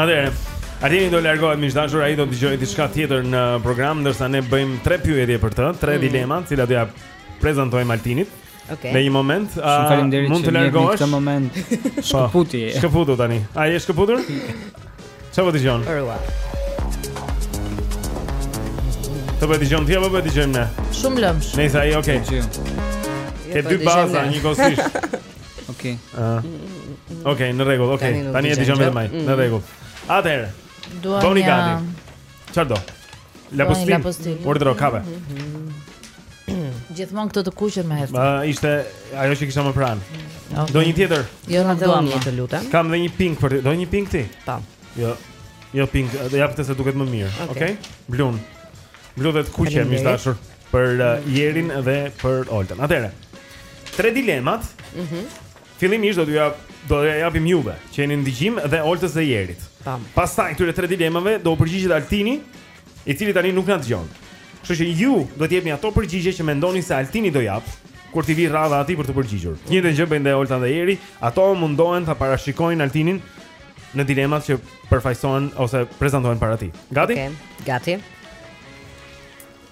Atëherë, Altini do largohet miq të dashur, ai do të dëgjojë diçka tjetër në program, ndërsa ne bëjmë tre pyetje për të, tre mm. dilema, të cilat do ja prezantojmë Altinit. Okay. Në një moment, a mund të largohesh? Në këtë moment, shkëputi. Po, shkëputu tani. A je shkëputur? Çfarë po dëgjon? Ërua. Ç'po dëgjon ti apo ç'po dëgjojmë ne? Shumë lëmsh. Nëse ai, okay. Ke dy baza, një kosisht. Okej. Okay. Okej, në rregull, okej. Okay. Tani e dëgjojmë vetëm ai. Në rregull. Atëherë. Duam Bëhuni gati. Çfarë do? La postim. La postim. Ordro kave. Gjithmonë këto të kuqet m'i hedh. Ma ishte ajo që kisha më pranë. Okay. Do një tjetër. Jo, nuk duam më të lutem. Kam dhe një pink për ti. Do një pink ti? Po. Jo. Jo pink, do jap këtë se duket më mirë. Okej. Okay. Okay? Blun. Blu dhe të kuqe, miq të dashur. për uh, Jerin dhe për Oltën. Atëherë, tre dilemat. Mhm. Mm Fillimisht do t'ju jap do t'ju japim juve, që jeni në dëgjim dhe Oltës dhe Jerit. Tam. Pastaj këtyre tre dilemave do u përgjigjet Altini, i cili tani nuk na dëgjon. Kështu që ju do të jepni ato përgjigje që mendoni se Altini do jap kur t'i vi radha atij për t'u përgjigjur. Të njëjtën gjë bëjnë dhe Olta dhe Jeri, ato mundohen ta parashikojnë Altinin në dilemat që përfaqësohen ose prezantohen para tij. Gati? Okay. Gati.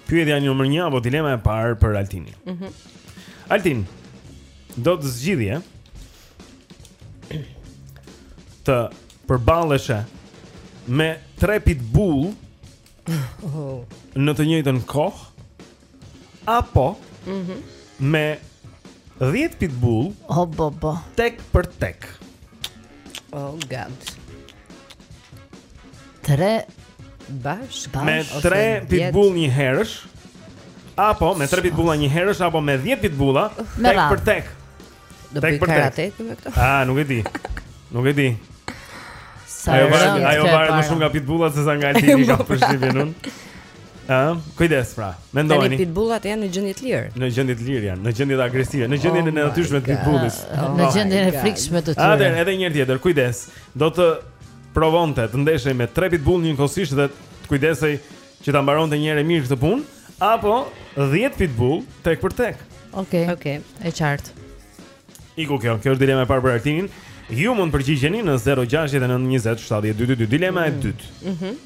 Pyetja numër 1 apo dilema e parë për Altinin. Mhm. Mm Altin, do të zgjidhje të përballeshe me tre pitbull oh. në të njëjtën kohë apo mm -hmm. me 10 pitbull oh, bo, bo. tek për tek. Oh god. Tre bash, bash me tre pitbull një herësh apo me tre pitbulla një herësh apo me 10 pitbulla tek për tek. Do bëjë karate me këto. Ah, nuk e di. Nuk e di. Se ajo varet më shumë nga pitbullat se sa nga Altini kam përshtypjen unë. Ë, kujdes pra. Mendojeni. Tani pitbullat janë në gjendje të lirë. Në gjendje të lirë janë, në gjendje të agresive, në gjendjen oh e natyrshme të pitbullit. Oh në gjendjen e frikshme të tyre. Atëherë edhe një herë tjetër, kujdes. Do të provonte të ndeshej me tre pitbull njëkohësisht dhe të kujdesej që ta mbaronte një herë e mirë këtë punë apo 10 pitbull tek për tek. Okej. Okay. Okej, okay. e qartë. Iku kjo, kjo është dilema e parë për Altinin. Ju mund përgjigjeni në 069 20 70 222 dilema e mhm. dytë. Mhm. Mm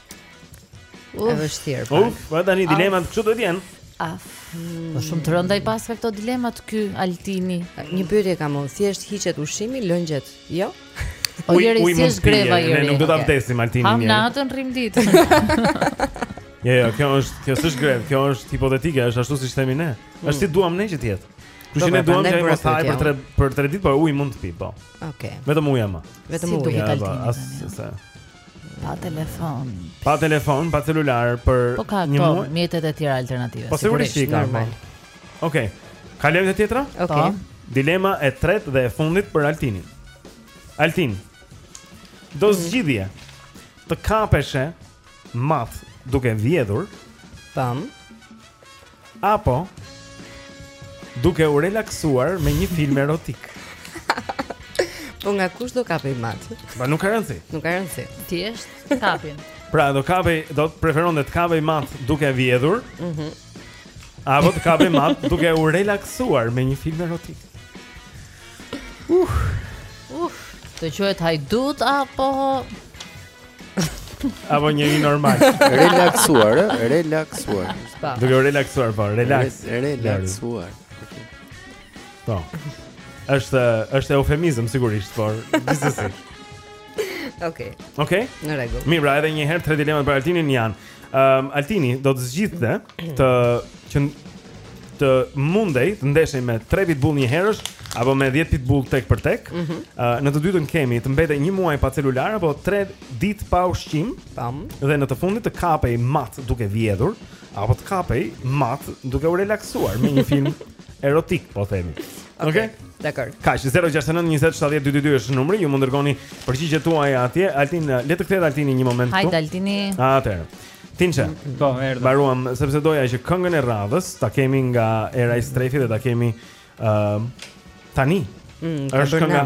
Është vështirë. Po, po tani dilemat këtu do të jenë. Af. Po shumë të rënda i paska këto dilemat ky Altini. Një pyetje kam unë, thjesht hiqet ushqimi, lëngjet, jo? O jeri si është greva jeri. Nuk do ta vdesim Altinin. Ham natën rrim ditën. Jo, jo, kjo është, kjo s'është grevë, kjo është hipotetike, është ashtu siç themi ne. Mm. Është si duam ne që të jetë. Kështu që pra, ne duam të jemi pas për tre për tre ditë, por ujë mund të pi, po. Okej. Vetëm ujë ama. Vetëm ujë ka Altini. As se. Pa telefon. Pa telefon, pa celular për po ka një muaj. Po mjetet e tjera alternative. Po sigurisht i ka. Po. Okej. Okay. Kalojmë te tjetra? Okej. Okay. Po. Dilema e tretë dhe e fundit për Altinin. Altin. Do mhm. zgjidhje. Të kapeshe mat duke vjedhur. Tam. Apo duke u relaksuar me një film erotik. Po nga kush do kapej mat? Ba nuk ka rëndësi. Nuk ka rëndësi. Ty të kapin. Pra do kapej, do preferonte të kapej mat duke vjedhur. Mhm. Mm Apo të kapej mat duke u relaksuar me një film erotik. Uh. Uh, të quhet hajdut apo Apo njeri normal Relaksuar, relaksuar Dhe kjo relaksuar, po, relax Relaksuar Po është, është eufemizm, sigurisht, por gjithsesi Okej. Okej. Në rregull. Mirë, pra edhe një herë tre dilemat për Altinin janë. Ehm, um, Altini do të zgjidhte të që të mundej të ndeshej me 3 pitbull një herësh apo me 10 pitbull tek për tek. Mm -hmm. uh, në të dytën kemi të mbetej një muaj pa celular apo 3 ditë pa ushqim. Tam. Dhe në të fundit të kapej mat duke vjedhur apo të kapej mat duke u relaksuar me një film erotik, po themi. Okej. Okay. Dakor. Kaq 069 20 70 222 është numri, ju mund dërgoni përgjigjet tuaja atje. Altin, le të kthehet Altini një moment këtu. Hajde Altini. Atëherë. Tinçe. Mm, po, erdhëm. Mbaruam sepse doja që këngën e radhës ta kemi nga Era Istrefi dhe ta kemi ë uh, tani. Mm, është kënga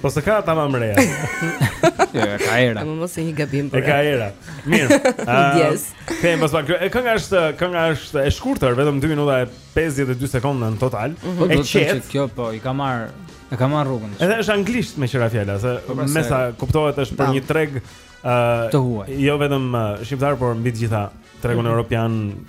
Po se ka tamam e reja. Jo, e ka era. Më mos e një gabim për. E ka era. Mirë. Yes. Te mos pa. E kënga është, kënga është e shkurtër, vetëm 2 minuta e 52 sekonda në total. Mhm. Po, e qetë. Kjo po i ka marrë, e ka marrë rrugën. Edhe është anglisht meqë ra fjala, se po, pra, mesa kuptohet është për një treg ë të huaj. Jo vetëm shqiptar, por mbi të gjitha tregun mhm. europian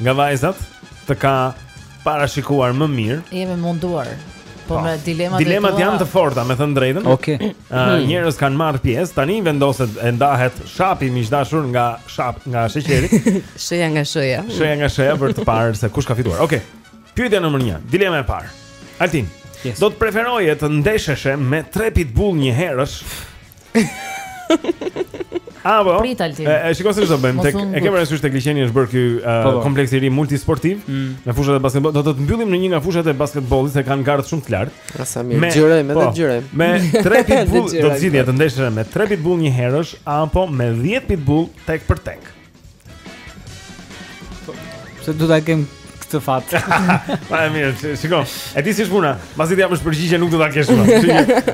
nga vajzat të ka parashikuar më mirë. Jemi munduar. Po, po. me dilemat, dilemat janë të forta, me thënë drejtën. Okej. Okay. Uh, njerëz kanë marrë pjesë, tani vendoset e ndahet shapi miq të dashur nga shap, nga sheqeri. Shëja nga shëja. Shëja nga shëja për të parë se kush ka fituar. Okej. Okay. Pyetja nr. 1, dilema e parë. Altin. Yes. Do të preferoje të ndesheshe me tre pitbull një herësh A po. Prit Altin. E, e shikoj se ç'do bëjmë. Tek e kemi rëndësisht tek liqeni është bërë ky po, po. kompleks i ri multisportiv mm. me fushat e basketbollit. Do të të mbyllim në një nga fushat e basketbollit se kanë gardh shumë të lartë. Ja sa mirë. Xhirojmë, edhe xhirojmë. Po, me 3 pitbull do të zgjidhje të ndesheshe me 3 pitbull njëherësh apo me 10 pitbull tek për tek. Se do ta kem këtë fat. Po mirë, shiko. E di si është puna. Mbasi t'i japësh përgjigje nuk do ta kesh më.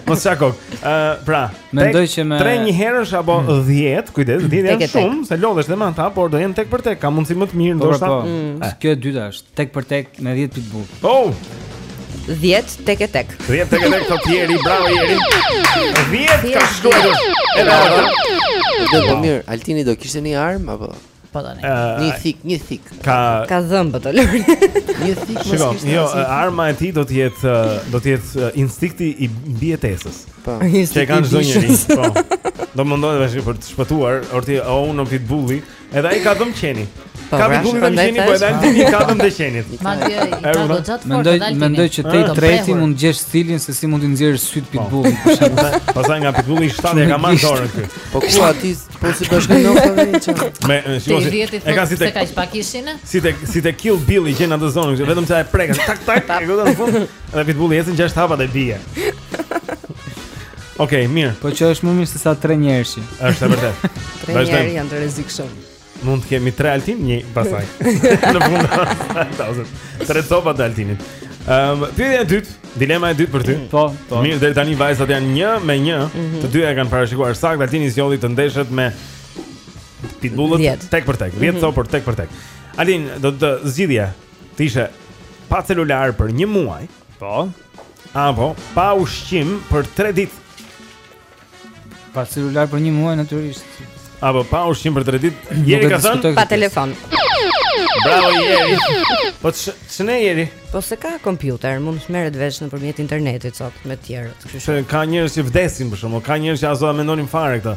Mos ça kokë. Ë, pra, mendoj që me 3 njëherësh apo 10, mm. kujdes, 10 janë shumë, se lodhesh dhe me ata, por do jenë tek për tek, ka mundësi më të mirë po, po, ndoshta. Po. Mm. Kjo e dyta është. Tek për tek me 10 pitbull. Oh! 10 tek e tek. 10 tek e tek thotë Jeri, bravo Jeri. 10 ka shkuar. Edhe ato. Po mirë, Altini do kishte një armë apo? Po tani. Një thikë, një thikë. Ka ka dhëmbë të lëri. Një thikë mos kishte. Jo, arma e tij do të jetë do të jetë instinkti i mbijetesës. Po. Që e ka çdo njeri. Po. Do mundohet vetëm për të shpëtuar, orti o unë në pitbulli, Edhe ai ka dhëmbë qeni. Po, ka dhëmbë pra, qeni, po edhe Altini ka dhëmbë të qenit. Madje i ka dhëmbët goxha të fortë edhe Altini. Mendoj që te i treti mund të gjejë stilin se si mund të nxjerrë sytë po. pitbullit për shembull. Pastaj nga pitbulli i shtatë e ka marrë dorën këtu. Po ku aty po si bashkë në Florencë. Me shikosi. E ka si te ka pak ishin. Si te si te Kill Bill i gjen atë zonën, vetëm sa e prek tak tak. Edhe pitbulli ecën gjashtë hapa dhe bie. Okej, okay, mirë. Po që është më mirë sesa tre njëherësh. Është e vërtetë. Tre njëherësh janë të rrezikshëm. Mund të kemi tre Altinë pastaj. Në fund. Tre copa të Altinit. Ehm, um, pyetja e dytë, dilema e dytë për ty. Po, po. Mirë, deri tani vajzat janë 1 me 1. Mm -hmm. Të dyja kanë parashikuar saktë, Altini zgjodhi të ndeshet me pitbullët tek për tek. 10 mm -hmm. copë për tek për tek. Altin, do të zgjidhje. Të ishe pa celular për një muaj. Po. Apo, pa ushqim për 3 ditë. Pa celular për një muaj natyrisht. Apo pa ushqim për 3 ditë. Jeri ka thënë pa telefon. Bravo Jeri. Po ç'ne Jeri? Po se ka kompjuter, mund të merret vesh nëpërmjet internetit sot me të tjerët. Kështu që ka njerëz që vdesin për shkakun, ka njerëz që as do ta mendonin fare këtë.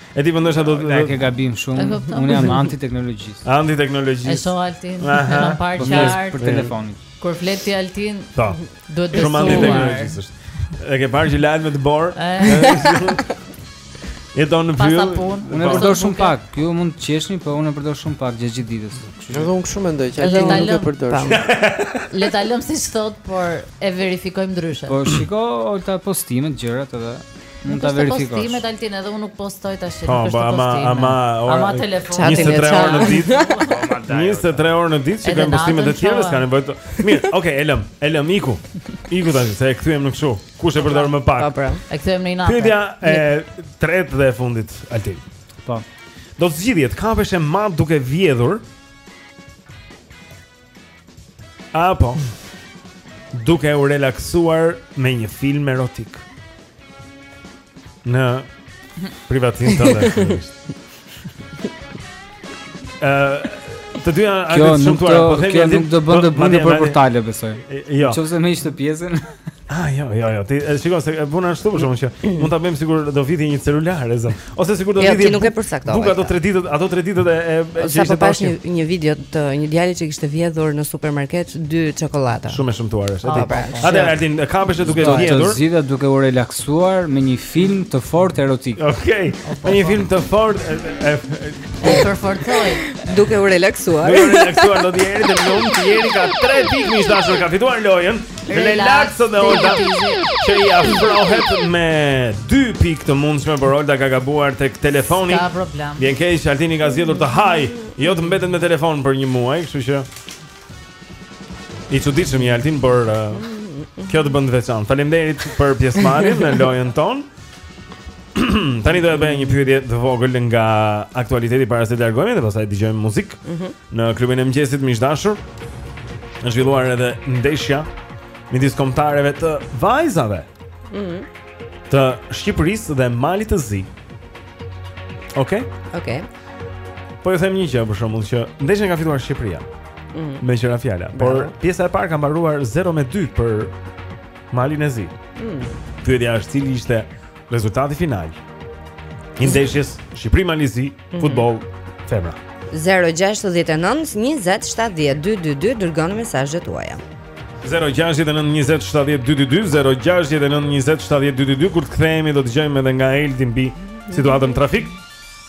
E ti përndësha do të... E ke gabim shumë, unë jam anti-teknologjisë. Anti-teknologjisë. Është Altin, e kam parë qartë. Për telefonin. Kur flet ti Altin, po. duhet të Shumë anti-teknologjisë është. E ke parë që lajnë me të borë? Jeton në pyll. Unë e përdor shumë pak. Ju mund të qeshni, po unë e përdor shumë pak gjatë gjithë ditës. Kështu që unë shumë mendoj që ai nuk e përdor. Le ta lëmë siç thotë, por e verifikojmë ndryshe. Po shiko, ojta postimet, gjërat edhe. Mund ta verifikosh. Po postimet Altin edhe unë nuk postoj tash, po, nuk është po, postim. Ama ama ama telefon. 23 orë në ditë. 23 orë në ditë që kanë postimet e tjera, s'kanë nevojë. Mirë, okay, e lëmë. E lëmë iku. Iku tash, se e kthyem në kështu. Kush e përdor më pak? Po, pra. E kthyem në inat. Pyetja e tretë dhe e fundit Altin. Po. Do të zgjidhje të kapeshe mat duke vjedhur. Apo duke u relaksuar me një film erotik. Në privatinë tënde. Të dyja janë të shëmtuara, po themi atë... Kjo nuk do bënte të bënte për portale, besoj. Jo. Nëse më ishte pjesën... Ah, jo, jo, jo. Ti e shikoj se e bën ashtu për shembull që mund ta bëjmë sikur do vidhje një celular, e zëm. Ose sikur do vidhje. Jo, ti nuk e përcaktove. Buka do 3 ditët, ato 3 ditët e e Sapo pashë një një video të një djali që kishte vjedhur në supermarket dy çokollata. Shumë e shëmtuar është, e di. Pra, Atë Altin kapesh duke vjedhur. Do të zgjidhje duke u relaksuar me një film të fortë erotik. Okej. Me një film të fortë e përforcoj. Duke u relaksuar. Duke u relaksuar do të Jeri të lumtë, Jeri ka 3 pikë më dashur ka fituar lojën. Relakso dhe Olta Që i afrohet me dy pikë të mundshme Por Olta ka gabuar tek telefoni S'ka problem Vjen keq që Altini ka zgjedhur të hajë Jo të mbetet me telefon për një muaj Kështu që I çuditshëm je Altin Por uh, kjo të bën të veçantë Faleminderit për pjesëmarrjen në lojën tonë Tani do e bëja një pyetje të vogël nga aktualiteti para se të largohemi dhe pastaj dëgjojmë muzikë mm -hmm. në klubin e mëngjesit miq të dashur. Është zhvilluar edhe ndeshja midis kombëtareve të vajzave. Mhm. Mm të Shqipërisë dhe Malit të Zi. Okej? Okay? Okej. Okay. Po ju them një gjë për shembull që ndeshjen e ka fituar Shqipëria. Mhm. Mm meqë ra fjala, por pjesa e parë ka mbaruar 0 me 2 për Malin e Zi. Mm. Pyetja është cili ishte rezultati final i ndeshjes Shqipëri Mali Zi mm -hmm. futboll femra. 069 20 70 222 dërgoni mesazhet tuaja. 0692070222 kur të kthehemi do të dëgjojmë edhe nga Eldi mbi situatën trafik.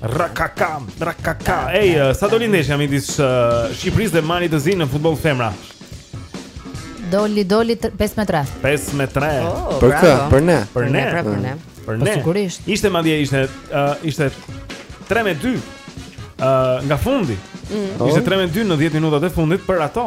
Rakaka, rakaka. Ej, eh, sa doli ndeshja midis uh, Shqipërisë dhe Malit të Zi në futboll femra. Doli doli 5 me 3. 5 me 3. Oh, për kë? Për ne. Për ne, pra, për ne. Për po, ne. Sigurisht. Ishte madje ishte uh, ishte 3 me 2. Uh, eh, nga fundi. Mm. Ishte 3 me 2 në 10 minutat e fundit për ato.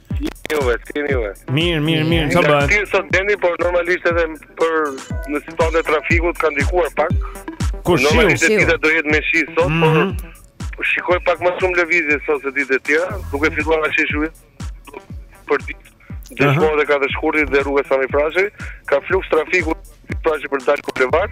Jeni juve, si jeni juve? Mirë, mirë, mirë, çfarë bëhet? Ti sot Deni, por normalisht edhe për në situatën e trafikut ka ndikuar pak. Ku shiu? Normalisht dita do jetë me shi sot, mm -hmm. por mhm. shikoj pak më shumë lëvizje sot se ditët e tjera, duke filluar nga sheshi për ditë. Dhe uh -huh. Katër Shkurtit dhe rrugës Sami Frashëri, ka fluks trafiku Frashëri për dalë bulevard,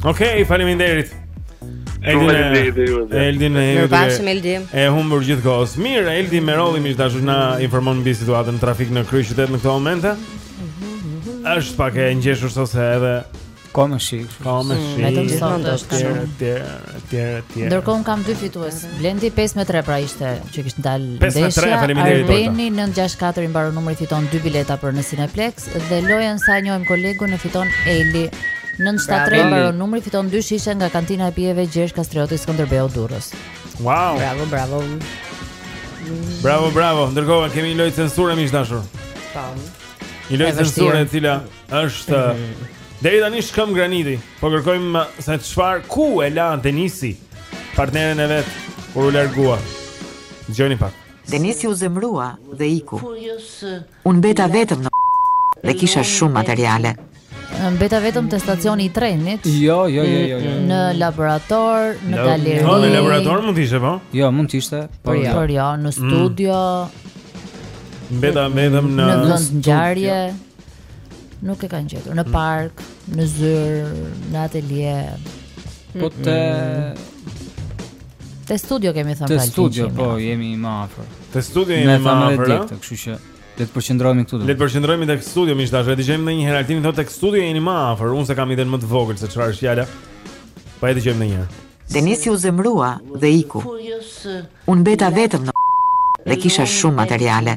Okej, okay, faleminderit. Eldin e Eldin e Eldin. Bashim Eldin. E humbur gjithkohës. Mirë, Eldin Merolli miq dashur na informon mbi situatën e trafikut në kryeqytet në këtë moment. Është pak e ngjeshur sot se edhe ka shi. Ka shi. Vetëm sot është kështu. Tjerë, tjerë. Ndërkohë kam dy fitues. Blendi 5 me 3 pra ishte që kishte dal ndeshja. 5 me 3, faleminderit Dorta. Blendi 964 i mbaron numri fiton dy bileta për në Cineplexx dhe lojën sa e njohim kolegun e fiton Eli. 973 mbaron numri fiton dy shishe nga kantina e pijeve Gjergj Kastrioti Skënderbeu Durrës. Wow. Bravo, bravo. Bravo, bravo. Ndërkohë kemi një lojë censure miq dashur. Tam. Një lojë censure e cila Është mm -hmm. Deri tani shkëmb graniti. Po kërkojmë se çfarë ku e la Denisi partneren e vet kur u largua. Dëgjoni pak. Denisi u zemrua dhe iku. Unë mbeta vetëm në dhe kisha shumë materiale. Mbeta vetëm te stacioni i trenit. Jo, jo, jo, jo. jo. Në laborator, në jo, galeri. Jo, në laborator mund të ishte po? Jo, mund të ishte. Po, jo. Por jo, në mm. studio. Mbeta vetëm në në ngjarje. Nuk e kanë gjetur në park, në zyrë, në atelje. Po te te studio kemi thënë Te studio po jemi më afër. Te studio jemi më afër. Ne kështu që le të përqendrohemi këtu. Le të përqendrohemi tek studio, miq dashur. Edhe dëgjojmë ndonjë herë Altin thotë tek studio jeni më afër. Unë s'e kam idenë më të vogël se çfarë është fjala. Po e dëgjojmë ndonjë herë. Denisi u zemrua dhe iku. Unë mbeta vetëm në dhe kisha shumë materiale.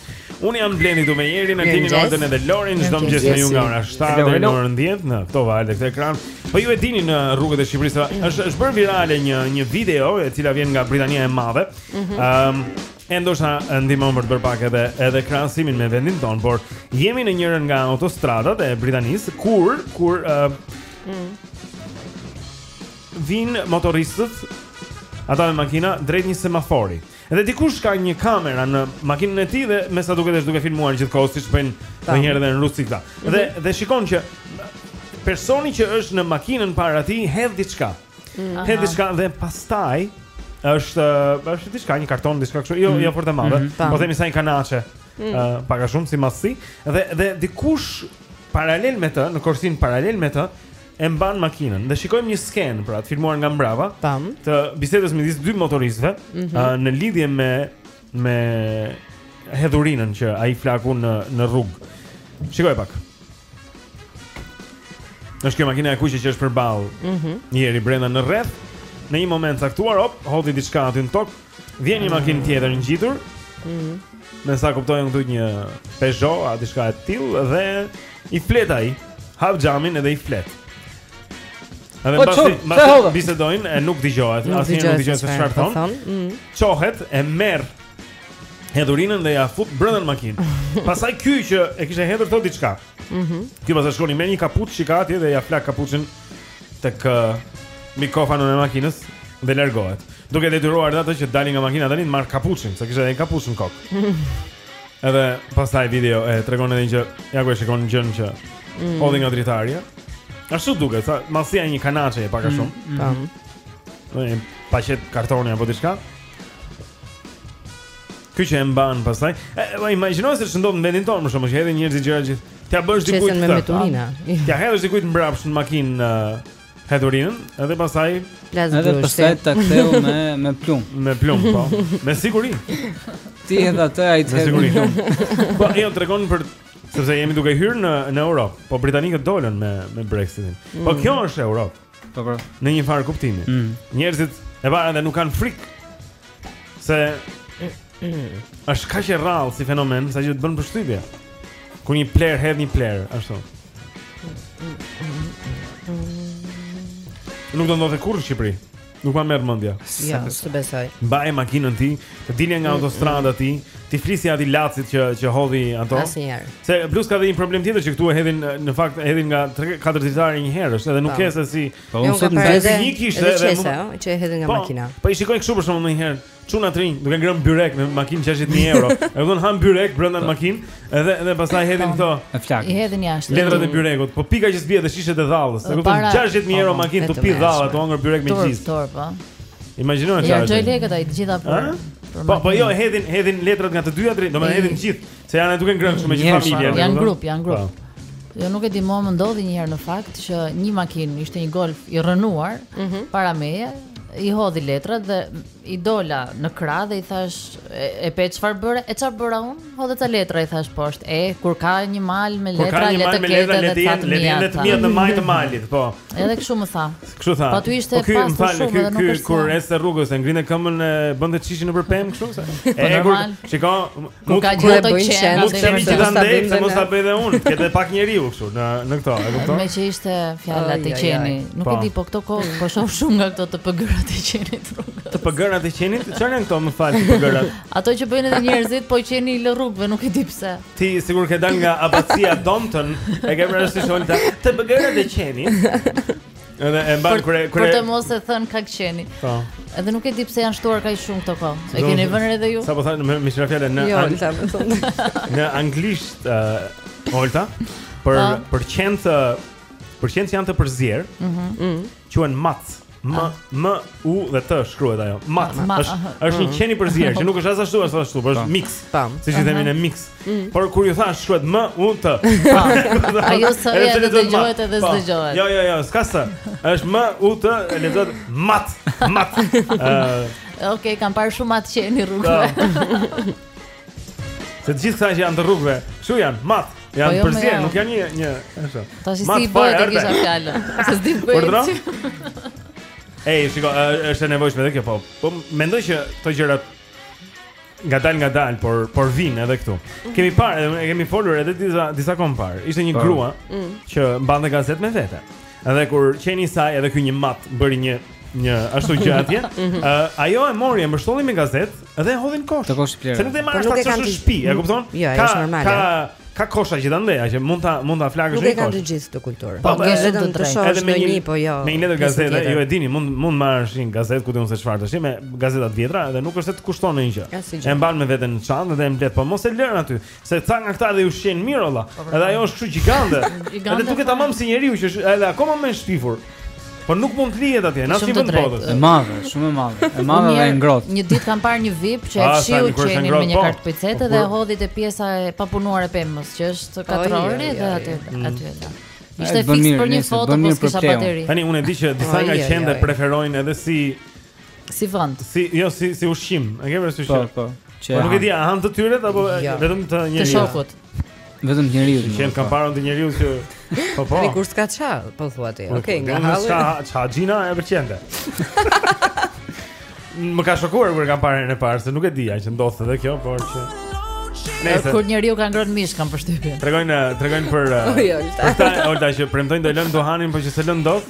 Unë jam Blendi këtu me Jerin, me Tinin, Norden edhe Lorin, çdo mëngjes me ju nga ora 7 deri në orën 10 në këto valë këtë ekran. Po ju e dini në rrugët e Shqipërisë, pra, është është bërë virale një një video e cila vjen nga Britania e Madhe. Ëm, mm -hmm. um, e ndoshta ndihmon për të bërë pak edhe edhe krahasimin me vendin tonë, por jemi në njërën nga autostradat e Britanisë kur kur ë uh, mm. vin motoristët ata me makina drejt një semafori. Mm Dhe dikush ka një kamerë në makinën e tij dhe me sa duket është duke filmuar gjithkohë siç bëjnë ndonjëherë edhe në Rusi këta. Dhe mm -hmm. dhe shikon që personi që është në makinën para tij hedh diçka. Mm -hmm. Hedh diçka dhe pastaj është është diçka një karton diçka kështu, jo mm -hmm. jo fort e madhe, mm -hmm. po themi sa një kanaçe. Mm -hmm. uh, pak a shumë si masë dhe dhe dikush paralel me të, në korsinë paralel me të, e mban makinën dhe shikojmë një skenë pra të filmuar nga mbrapa Tam. të bisedës midis dy motoristëve mm -hmm. uh, në lidhje me me hedhurinën që ai flaku në në rrugë. Shikoje pak. Është kjo makina e kuqe që është përballë. Mhm. Mm Njëri brenda në rreth. Në një moment të caktuar, hop, hodhi diçka aty në tokë. Vjen një makinë tjetër ngjitur. Mhm. Mm me sa kuptoj unë një Peugeot a diçka e tillë dhe i flet ai. Hap xhamin edhe i flet. Edhe po pasi pasi bisedojnë e nuk dëgjohet, asnjë nuk dëgjohet se çfarë thonë. Mhm. Çohet e merr hedhurinën dhe ia fut brenda në makinë. Pastaj ky që e kishte hedhur thotë diçka. Mhm. Mm ky pastaj shkon i merr një kapuç që ka atje dhe ia flak kapuçin tek kofani e makinës dhe largohet. Duke detyruar atë që dali nga makina tani të marrë kapuçin, se kishte një kapuç në kokë. Edhe pastaj videoja tregon edhe që ja ku e shikon gjënë që mm. hodhi nga dritarja. Ashtu duket, sa masia një kanaçe e pak a mm, shumë. Mm. Tam. Mm. Një paketë kartoni apo diçka. Ky që e mban pastaj. Imagjino se ç'ndodh në vendin tonë, më shumë që hedhin njerëzit gjëra gjithë. T'ia bësh dikujt Qesen me meturina T'ia hedhësh dikujt mbrapsht në makinë uh, Hedhurinën Edhe pastaj Plas Edhe pastaj ta ktheu me, me plumb Me plumb, po Me siguri Ti edhe atë a i të hedu Me siguri Po, jo, tregon për Sepse jemi duke hyrë në, në Europë Po, Britanikët dolën me, me Brexitin po, mm. Po, kjo është Europë Po, po Në një farë kuptimi mm. Njerëzit e barën dhe nuk kanë frikë Se është kaq e rrallë si fenomen, sa që të bën përshtypje. Kur një plehrë hedh një plehrë, ashtu. Nuk do ndodhte kurrë në Shqipëri. Nuk ma merr mendja. Jo, s'ta besoj. Mbaje makinën ti, të dilje nga autostrada ti, t'i flisje atij lacit që që hodhi ato. Asnjëherë. Se plus ka dhe një problem tjetër që këtu e hedhin në fakt e hedhin nga 4 dritare njëherësh, edhe nuk po. ke se si Po unë sot më vjen një kishte edhe çesa, jo, që e hedhin nga po, makina. Po i shikoj kështu për shembull ndonjëherë. Çuna të rinj, duke ngrënë byrek me makinë 60000 euro. E vënë han byrek brenda në po. makinë, edhe edhe pastaj hedhin po, këto. I flakin. I hedhin jashtë. Letrat e byrekut. Po pika që s'bie dhe shishet e dhallës. E kupton 60000 euro makinë tu pi dhallë, tu hongër byrek me gjizë. Tor, po. Imagjino çfarë. Ja çoi lekët ai të gjitha për. Po, po jo, hedhin hedhin letrat nga të dyja drejt, domethënë hedhin gjithë. Se janë duke ngrënë kështu me gjithë familjen. Janë grup, janë grup. Po. Jo nuk e di më më ndodhi një herë në fakt që një makinë ishte një golf i rrënuar mm -hmm. para meje, i hodhi letrat dhe i dola në krah dhe i thashë e, e pe çfarë bëre? E çfarë bëra unë? Hodhe ato letra i thashë poshtë. E kur ka një mal me letra, le të ketë edhe le të jetë le të jetë të miat në majë të malit, po. Edhe kështu më tha. Kështu tha. Po tu ishte okay, pas të shumë edhe nuk është. Kur eshte rrugës e ngrinte këmbën e bënte çishin nëpër pemë kështu se. Po e kur shikoj Nuk ka gjë të bëjnë që mund të kemi gjithandej se mos ta bëj dhe unë, ke dhe pak njeriu kështu në në këto, e kupton? Me që ishte fjala të qeni, nuk e di po, po këto kohë po shoh shumë nga këto të pëgërat e qenit rrugës. Të pëgërat e qenit, çfarë janë këto më fal të pëgërat? Ato që bëjnë edhe njerëzit po qeni i lë rrugëve, nuk e di pse. Ti sigur ke dal nga abacia Downton, e ke parasysh Olta të pëgërat e qenit. Edhe e mban kur kur për të mos e thën kak qeni. Po. Edhe nuk e di pse janë shtuar kaq shumë këto kohë. E keni vënë re dhe ju? Sa po thonë me me fjalë në jo, Olta më thonë. Në anglisht uh, Olta për pa. Po. për qentë për qentë që janë të përzier. Mhm. Mm Quhen mutts. M ah. M U dhe T shkruhet ajo. Mutt. Është është një qen i përzier që nuk është as ashtu as ashtu, por është mix. Tam. Siç i themi ne mix. Mm. Por kur ju thash shkruhet M U T. Ajo s-ja dëgjohet edhe po. s'dëgjohet. Jo, jo, jo, s'ka s. Është M U T, e lexohet mutt. Mutt. Ëh. Okej, kam parë shumë mut qeni rrugëve. Se të gjithë këta që janë të rrugëve, kështu janë, mutt, janë po jo, përzier, jo. nuk janë një një, ashtu. Tash si i bëhet e kisha fjalën. Se s'di bëj. Urdhro. Ej, shiko, është e nevojshme edhe kjo, po. Po mendoj që këto gjërat ngadalë ngadalë, po po vijnë edhe këtu. Mhm. Kemi parë, e kemi folur edhe disa disa kohë parë. Ishte një po. grua mm. që mbante gazetë me vete. Edhe kur qeni i saj, edhe ky një mutt bëri një një ashtu gjë atje. Mhm. Ë, ajo e mori e mbështolli me gazetë Edhe e hodhi në kosh. Te koshi i plehrave. Se nuk e merr ashtu në shtëpi, e kupton? Jo, pra, është normale. Ka ka kosha gjithandej që mund ta mund ta flakësh në kosh. Nuk e kanë të gjithë këtë kulturë. Po, po vetëm të trashë edhe me një, po jo. Me një letër gazete, ju e dini, mund mund marrësh një gazetë ku di unë se çfarë të shohim, gazeta të vjetra dhe nuk është se të kushton ndonjë gjë. E mban me vete në çantë dhe e mbledh, po mos e lër aty. Se ca nga këta dhe ushqehen mirë valla po, po, Edhe po. ajo është kështu gjigante Edhe duket tamam si njeriu që është edhe akoma më e shpifur Por nuk mund të lihet atje, na si vend botës. E madhe, shumë e madhe. E madhe dhe e ngrohtë. Një ditë kam parë një VIP që e fshiu qenin me një kartëpecetë dhe e hodhi te pjesa e papunuar e pemës, që është katrori dhe aty mm. aty. Ishte fiks për një foto, po s'kisha bateri. Tani unë e di që disa nga qentë e preferojnë edhe si Si vend. Si, jo si si ushqim. E ke parasysh? Po, po. Që po nuk e di, a han të tyret apo jo. vetëm të njeriut. Të shokut. Vetëm të njeriut. Se kam parë ndonjë njeriu që po po. Ani kur s'ka ça, po thua ti. Po, Okej, po, nga halli. S'ka ça, Xhina e pëlqente. Më ka shokuar kur e kam parë herën e parë, se nuk e dija që ndodhte edhe kjo, por që Nëse kur njeriu ka ngrënë mish kam përshtypjen. Tregojnë, tregojnë për Olta. Olta që premtojnë do lënë duhanin, por që s'e lënë dot.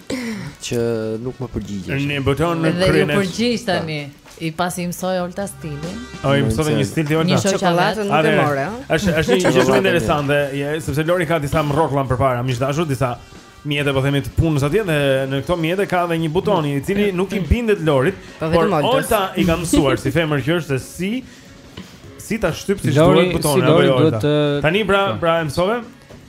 që nuk më përgjigjesh. Ne boton në krenë. Dhe ju përgjigj tani. I pasi mësoj Olta stilin. Ai mësoi një stil të Olta. Një çokoladë nuk e morë. Është është një gjë shumë interesante, sepse Lori ka disa rrotulla përpara, miq të dashur disa mjete po themi të punës atje dhe në këto mjete ka edhe një buton i cili nuk i bindet Lorit, po, por Olta i ka mësuar si femër që është se si ta shtyp si duhet butonin. Lori duhet të Tani pra pra e mësove?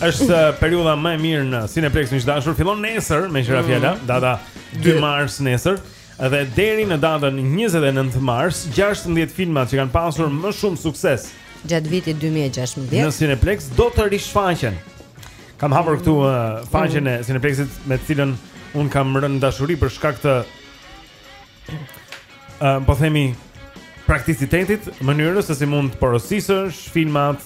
Është uh, periudha më e mirë në Cineplex miq të dashur. Fillon nesër meqë ra fjala, mm. data 2 mars nesër. Dhe deri në datën 29 mars, 16 filmat që kanë pasur më shumë sukses gjatë vitit 2016 në Cineplex do të rishfaqen. Kam hapur këtu uh, faqen e Cineplexit me të cilën unë kam rënë në dashuri për shkak të um, po themi prakticitetit, mënyrës se si mund të porosisësh filmat,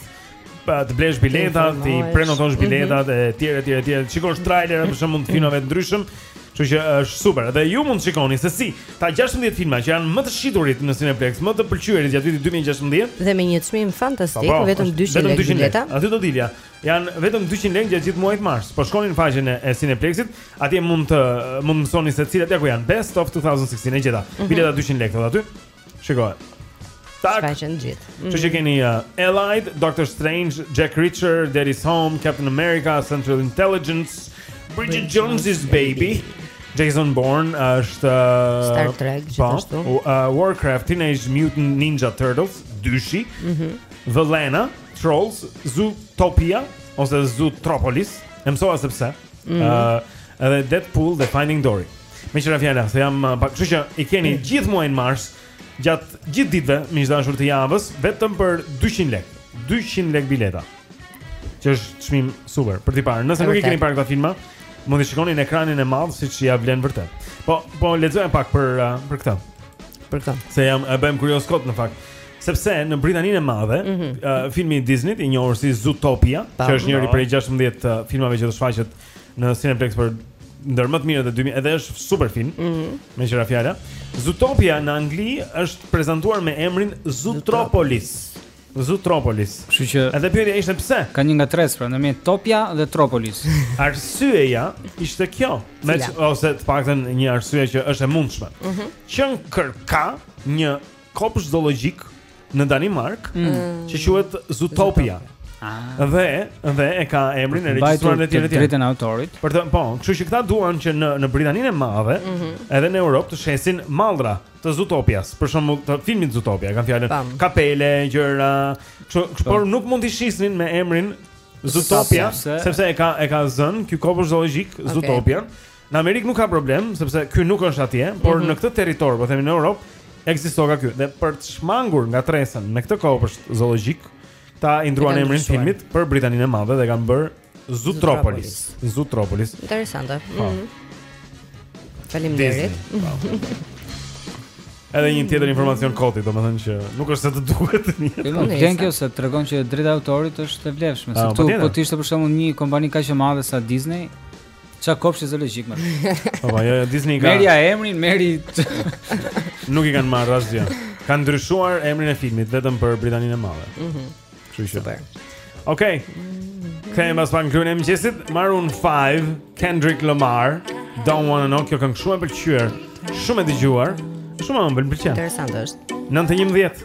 të blesh biletat, t'i prenotosh mhm. biletat e të tjera të tjera të tjera. Të shikosh trailera për shembull të filmave të ndryshëm. Kështu që është super. Dhe ju mund të shikoni sërish këta 16 filma që janë më të shiturit në Cineplex, më të pëlqyerit gjatë vitit 2016 dhe me një çmim fantastik, po, po, vetëm 200 lekë. Aty do dilja. Janë vetëm 200 lekë gjatë gjithë muajit mars. Po shkoni në faqen e Cineplexit, atje mund të mund të mësoni se cilat janë janë Best of 2016 e gjeta. Mm -hmm. Bileta 200 lekë thotë aty. Shikoj. Tak. Faqen gjithë. Mm -hmm. Që keni uh, Allied, Doctor Strange, Jack Reacher, Daddy's Home, Captain America, Central Intelligence, Bridget Jones's Baby. Jason Bourne është uh, Star Trek po, gjithashtu. Uh, Warcraft Teenage Mutant Ninja Turtles, dyshi. Mhm. Mm Vaiana, Trolls, Zootopia ose Zootropolis, e mësova sepse. Ëh, mm -hmm. edhe Deadpool dhe Finding Dory. Meqë ra fjala, se jam pak, kështu që i keni mm. gjithë muajin mars, gjatë gjithë ditëve, miq të dashur, të javës, vetëm për 200 lekë, 200 lekë bileta, që është çmim super, për t'i parë. Nëse nuk i keni parë këta filma, mund t'i shikoni në ekranin e madh siç ia vlen vërtet. Po po lexojmë pak për uh, për këtë. Për këtë. Se jam u bëmë kurioz kot në fakt. Sepse në Britaninë e Madhe, mm -hmm. uh, filmi i Disney-t i njohur si Zootopia, që është njëri prej 16 uh, filmave që do shfaqet në Cineplex për ndër më të mirët e 2000, edhe është super film. Mm -hmm. Meqë ra fjala. Zootopia në Angli është prezantuar me emrin Zootropolis. Zootropolis. Kështu që edhe pyetja ishte pse? Ka një ngatërresë pra, ndërmjet Topia dhe Tropolis. Arsyeja ishte kjo, me ose të paktën një arsye që është e mundshme. Mm -hmm. Që ka një kopsht zoologjik në Danimark mm. që quhet Zootopia. Ah. Dhe dhe e ka emrin e regjistruar në të drejtën e autorit. Për të, po, kështu që këta duan që në në Britaninë e Madhe, mm -hmm. edhe në Europë të shesin mallra të Zootopias, për shembull të filmit Zootopia, kanë fjalën kapele, gjëra, kështu, po. por nuk mund t'i shisnin me emrin Zootopia, sepse e ka e ka zënë ky kopsht zoologjik okay. Zootopian. Në Amerikë nuk ka problem, sepse ky nuk është atje, por mm -hmm. në këtë territor, po themi në Europë, ekziston ky. Dhe për të shmangur ngatërresën me këtë kopsht zoologjik, këta ia ndërruan emrin filmit për Britaninë e Madhe dhe e kanë bërë Zootropolis. Zootropolis. Interesante. Po. Mm -hmm. Faleminderit. Edhe një tjetër informacion koti, domethënë që nuk është se të duhet një. Më pëlqen kjo se tregon që e drejta e autorit është e vlefshme, se këtu po të ishte për shembull një kompani kaq e madhe sa Disney, Ça kopshti zoologjik më. Po po, jo, jo Disney ka. Merrja emrin, merre. Nuk i kanë marrë asgjë. Kanë ndryshuar emrin e filmit vetëm për Britaninë e Madhe. Mhm. Mm Kështu që. Super. Okej. Okay. Kthehemi pas pak në klubin e mëngjesit, Maroon 5, Kendrick Lamar, Don't Wanna Know, kjo këngë shumë e pëlqyer, shumë e dëgjuar, shumë e ëmbël, më pëlqen. Interesant është. 9:11.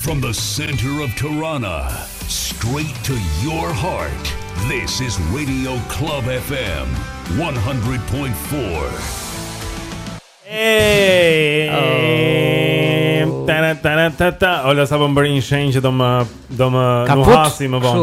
From the center of Tirana, straight to your heart, this is Radio Club FM 100.4. Hey! Oh. Ta ta ta ta ta. Olta sapo bëri një shenjë që do më do më nuhasi më vonë.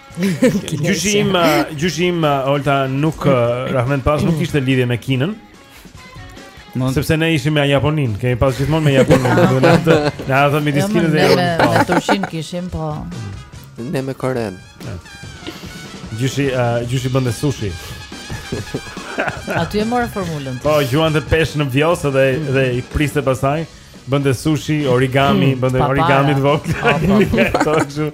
Gjyshi im, gjyshi im Olta nuk rahmet pastë nuk kishte lidhje me Kinën. Mund... Sepse ne ishim me Japoninë, kemi pas gjithmonë me Japoninë, do të thotë, ne ato me distinë dhe jo, me Turqinë kishim, po. Ne me Korenë. Gjyshi, uh, gjyshi bënte sushi. Aty e mora formulën. Po, gjuante peshk në Vjosë dhe dhe i priste pastaj, bënte sushi, origami, hmm, bënte origami të vogël.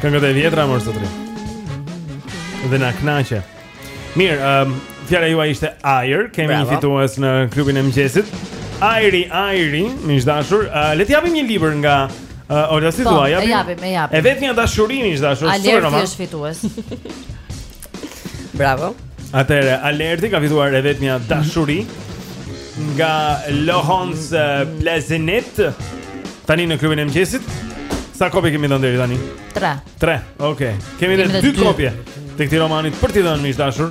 Këngët e vjetra më së tri. Dhe na kënaqe. Mirë, ëm um, fjala juaj ishte ajër, kemi një fitues në klubin e mëngjesit. Ajri, ajri, miq të dashur, uh, le të japim një libër nga uh, Olta si po, thua, japim. E japim, e japim. E vetmja dashuri miq të dashur, super roman. Alerti është fitues. Bravo. Atëre, Alerti ka fituar e vetmja dashuri nga Laurence eh, Plazenet. Tani në klubin e mëngjesit. Sa kopje kemi dhënë deri tani? 3. 3. Okej. Okay. Kemi edhe 2 kopje të këtij romanit për t'i dhënë miq të dashur.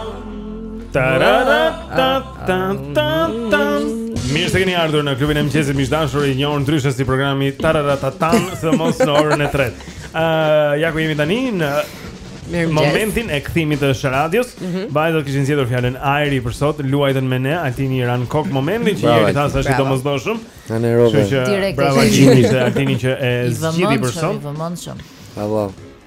Mirë se keni ardhur në klubin e mëngjesit miq të dashur i njohur ndryshe si programi Tararatatan, si gjithmonë në orën e tretë. Ë, uh, ja ku jemi tani në momentin e kthimit të shë radios. Mm -hmm. Vajzat kishin zgjedhur fjalën ajri për sot, luajtën me ne, Altini i ra në kokë momentin që njëri tha se është i domosdoshëm. Në Europë. Direkt. Bravo Altini, Altini që e zgjidhe për sot. Bravo.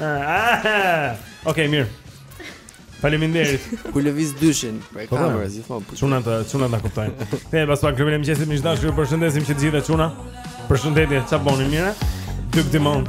Okej, okay, mirë. Faleminderit. Ku lëviz dyshin për po, po. kamerën, si thon. Çuna ta, çuna ta kuptojmë. Ne pas pak klubi i mëngjesit miq të dashur, ju përshëndesim që të gjithë çuna. Përshëndetje, ça boni mirë? Duk Dimon.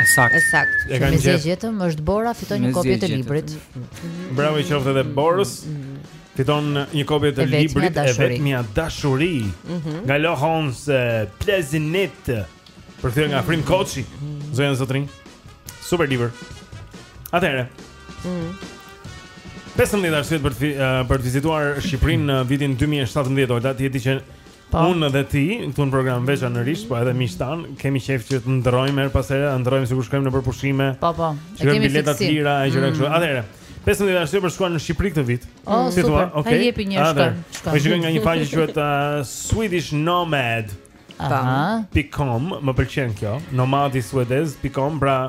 E saktë. E saktë. E kanë gjetë. Gjetëm, është Bora fiton një kopje të librit. Bravo i qoftë edhe Borës. Fiton një kopje të librit e vetmja dashuri. Mhm. Nga Laurence Plazenet. Përkthyer nga Afrim Koçi. Zonja, zotërinj. Super libër. Atëherë. Mhm. 15 arsye për të për të vizituar Shqipërinë në vitin 2017, Olta, ti e di që Po. Unë dhe ti, këtu në program veçanërisht, po edhe miqtë tanë, kemi qejf që të ëndërrojmë herë pas here, ëndërrojmë sikur shkojmë nëpër pushime. Po po. E Shikojmë kemi bileta të fiksim. lira e gjëra kështu. Atëherë, 15 arsye për të shkuar në Shqipëri këtë vit. O, Si super. thua? Okej. Hajde jepi një Atëherë, shkon, shkon. Po shikoj nga një faqe që quhet uh, Swedish Nomad. Aha..com, më pëlqen kjo. Nomadi suedez.com, pra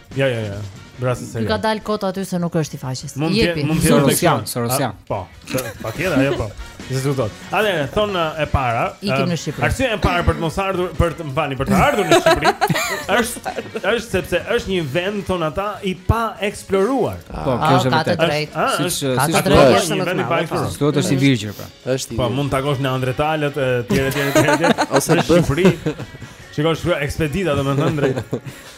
Ja, ja, ja. Brasi serial. Nuk ka dal kot aty se nuk është i faqes. Mund të mund të jetë spiun, sorosian. Po. Patjetër, ajo po. Ç'ne zot zot. Atëherë thonë e para. Ikim në Shqipëri. Arsyeja e parë për të mos ardhur për të më falni për të ardhur në Shqipëri është është sepse është një vend thonë ata i paeksploruar. Po, kjo është e vërtetë. Është siç siç ka të është një vend i paeksploruar. Do të thotë i virgjër pra. Është i. Po mund të takosh neandertalët e tjera tjera tjera ose në Shqipëri. Shiko shkruaj ekspedita domethënë drejt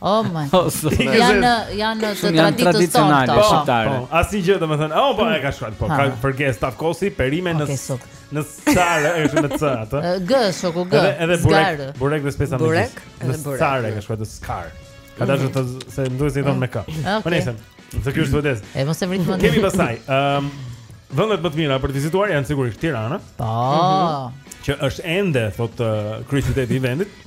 Oh my. Janë janë të traditës tonë këto. Po, po. Asnjë gjë domethënë. Oh, po e ka shkruar. Po, ka fërgesë, tavë kosi, perime në në zgarë, është me c atë. G, shoku G. Edhe edhe burek, burek me speca me. Burek, edhe burek. Sare ka shkruar te skarë. Ka dashur të se ndoshta i thonë me k. Po nesër. Se kjo është e vërtetë. E mos e vrit mendjen. Kemi pastaj. Ëm vendet më të mira për të vizituar janë sigurisht Tirana. Po. Mhm. Që është ende thotë kryeqyteti i vendit.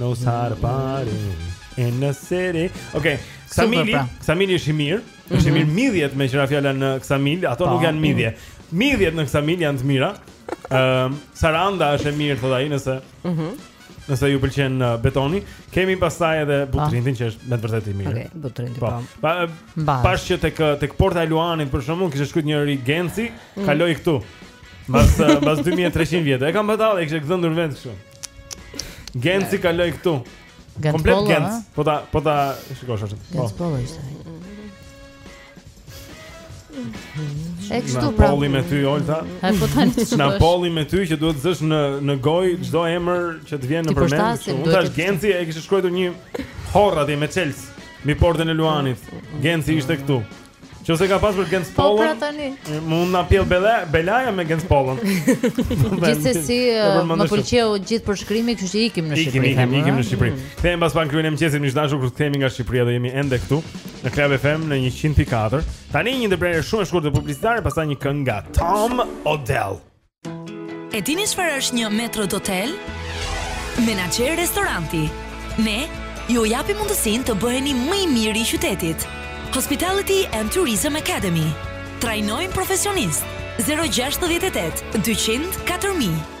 No sar party in the city. Okej, okay. Ksamili, pra. Ksamili është i mirë. Është mm -hmm. i mhm. mirë midhjet meqë ra fjala në Ksamil, ato pa. Po. nuk janë midhje. Midhjet në Ksamil janë të mira. Ëm, um, Saranda është e mirë thotë ai nëse. Mhm. Mm nëse ju pëlqen uh, betoni, kemi pastaj edhe po. Butrintin që është me të vërtetë i mirë. Okej, okay, Butrinti po. po. Pa, pa pashë që tek uh, tek Porta e Luanit për shkakun kishte shkruar njëri Genci, mm. kaloi këtu. Mbas mbas 2300 vjet. E kam batalë, e kishte gdhendur vend kështu. Genci kaloi këtu. Komplet Genc. Po ta po ta shikosh atë. Po. Genc po ishte. E kështu pra. Na polli me ty Olta. Ai po tani çfarë? Na polli me ty që duhet të zësh në në gojë çdo emër që të vjen nëpër mend. Unë tash Genci e kishte shkruar një horr atje me çelës, mbi portën e Luanit. Genci ishte këtu. Që se ka pasur Genc Po, Pollon Po pra tani Mund na pjell belaja, belaja me Genc Pollon Gjithsesi më pëlqeu gjithë përshkrimi Kështu që ikim në Shqipëri Ikim, ikim, ikim në Shqipëri mm. Kthehemi pas pak Kryemëngjesi Miq të dashur kështu kthehemi nga Shqipëria Dhe jemi ende këtu Në Club FM në 100.4 Tani një ndërprerje shumë e shkurtër publicitare Pastaj një këngë nga Tom Odell E dini çfarë është një maître d'hôtel? Menaxher restoranti. Ne ju japim mundësinë të bëheni më i miri i qytetit. Hospitality and Tourism Academy. Trajnojmë profesionistë. 068 20 4000.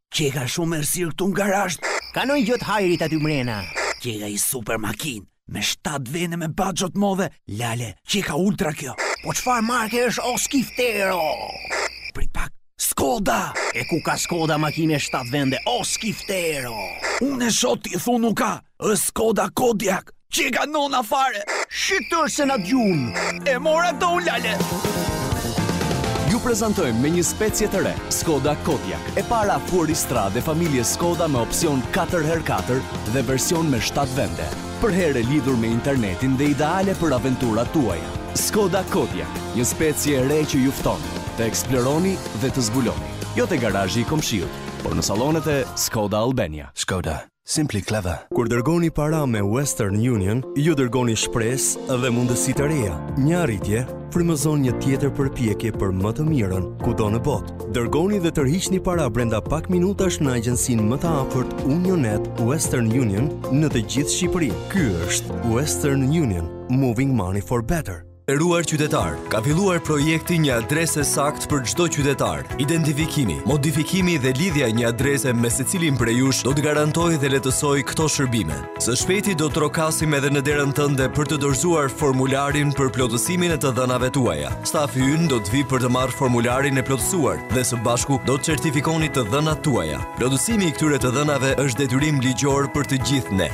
Qeka shumë errësirë këtu në garazht. Ka noj gjo t'hajrit aty mrena. Qeka i super makinë. Me shtatë vene me pa gjo t'modhe. Lale, qeka ultra kjo. Po çfarë marke është o skiftero? Prit pak, Skoda! E ku ka Skoda makinë me shtatë vende, o skiftero? Unë e shoh ti thu nuk ka. Ë skoda Kodiaq, qeka nona fare. Shqytër se na gjunë. E mora do lale. Ju prezantojmë me një specie të re, Skoda Kodiaq, e para fuoristradë e familjes Skoda me opsion 4x4 dhe version me 7 vende. Përherë e lidhur me internetin dhe ideale për aventurat tuaja. Skoda Kodiaq, një specie e re që ju fton të eksploroni dhe të zbuloni. Jo te garazhi i komshiut, por në sallonet e Skoda Albania. Skoda. Simply Clever. Kur dërgoni para me Western Union, ju dërgoni shpresë dhe mundësi të reja. Një arritje frymëzon një tjetër përpjekje për më të mirën kudo në botë. Dërgoni dhe tërhiqni para brenda pak minutash në agjencinë më të afërt Unionet Western Union në të gjithë Shqipërinë. Ky është Western Union, Moving Money for Better. I nderuar qytetar, ka filluar projekti një adresë e saktë për çdo qytetar. Identifikimi, modifikimi dhe lidhja e një adrese me secilin prej jush do të garantojë dhe lehtësojë këto shërbime. Së shpejti do trokasim edhe në derën tënde për të dorëzuar formularin për plotësimin e të dhënave tuaja. Stafi ynë do të vijë për të marrë formularin e plotësuar dhe së bashku do të certifikoni të dhënat tuaja. Plotësimi i këtyre të dhënave është detyrim ligjor për të gjithë ne.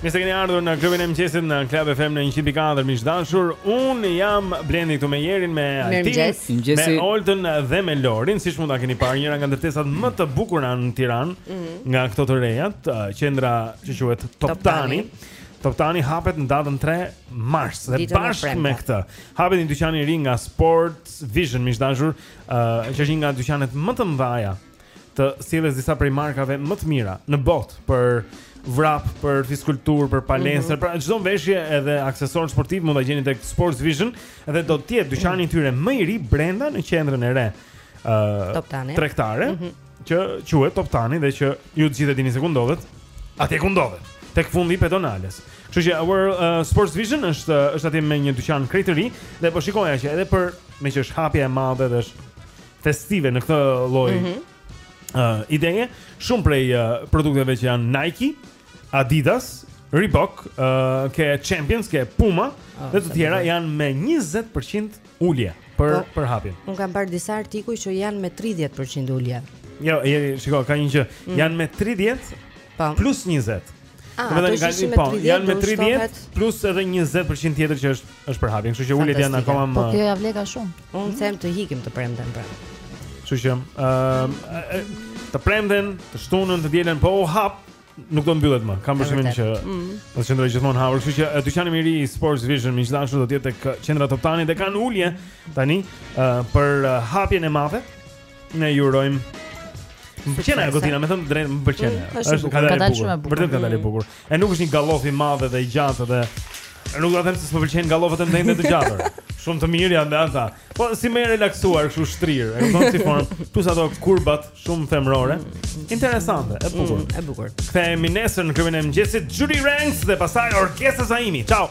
Mirë se keni ardhur në klubin e mëngjesit në Club FM në 104 miq dashur. Unë jam Blendi këtu me Jerin, me Altin, me Oltën dhe me Lorin, siç mund ta keni parë njëra nga ndërtesat më të bukura në Tiranë, mm -hmm. nga këto të rejat, uh, qendra që quhet Toptani. Toptani hapet në datën 3 mars dhe bashkë me këtë hapet një dyqan i ri nga Sports Vision miq dashur, uh, që është një nga dyqanet më të mëdha të sjellësh disa prej markave më të mira në botë për vrap, për fizkulturë, për palestër, mm -hmm. pra çdo veshje edhe aksesor sportiv mund ta gjeni tek Sports Vision dhe do të jetë dyqani i tyre më i ri brenda në qendrën e re. ë uh, tregtare mm -hmm. që quhet Toptani dhe që ju të gjithë e dini se ku ndodhet. Atje ku ndodhet, tek fundi i pedonales. Kështu që uh, Sports Vision është është atje me një dyqan krejt të ri dhe po shikoja që edhe për meqë është hapja e madhe dhe është festive në këtë lloj mm -hmm. uh, ideje, shumë prej uh, produkteve që janë Nike, Adidas, Reebok, uh, ke Champions, ke Puma oh, dhe të tjera janë me 20% ulje për po, për hapjen. Unë kam parë disa artikuj që janë me 30% ulje. Jo, jeni, shiko, ka një që mm. janë me 30 pa. Po. plus 20. Ah, do të thotë kanë po, janë me 30 plus edhe 20% tjetër që është Është për hapjen, kështu që uljet janë akoma më. Po kjo ia vleka shumë. Unë them të ikim të premten pra. Kështu që ëm të premten, të shtunën, të dielën po u hap, nuk do mbyllet më. Kam përshtypjen që mm. do të qëndrojë gjithmonë hapur, kështu që dyqani i ri i Sports Vision më gjithashtu do të jetë tek qendra Toptani dhe kanë ulje tani për hapjen e madhe. Ne ju urojmë. Më pëlqen ajo godina, me thënë drejt, më pëlqen. Mm, është ka dalë shumë e bukur. Vërtet ka dalë bukur. E nuk është një gallof i madh edhe i gjatë edhe nuk do të them se s'më pëlqejnë gallofët e mëdhenj të gjatë. Shumë të mirë janë ata. Po si më e relaksuar, kështu shtrirë, e kupton si formë, plus ato kurbat shumë femërore. Interesante, e bukur. Mm, e bukur. Kthehemi nesër në klubin e mëngjesit Judy Ranks dhe pastaj orkestra Zaimi. Ciao.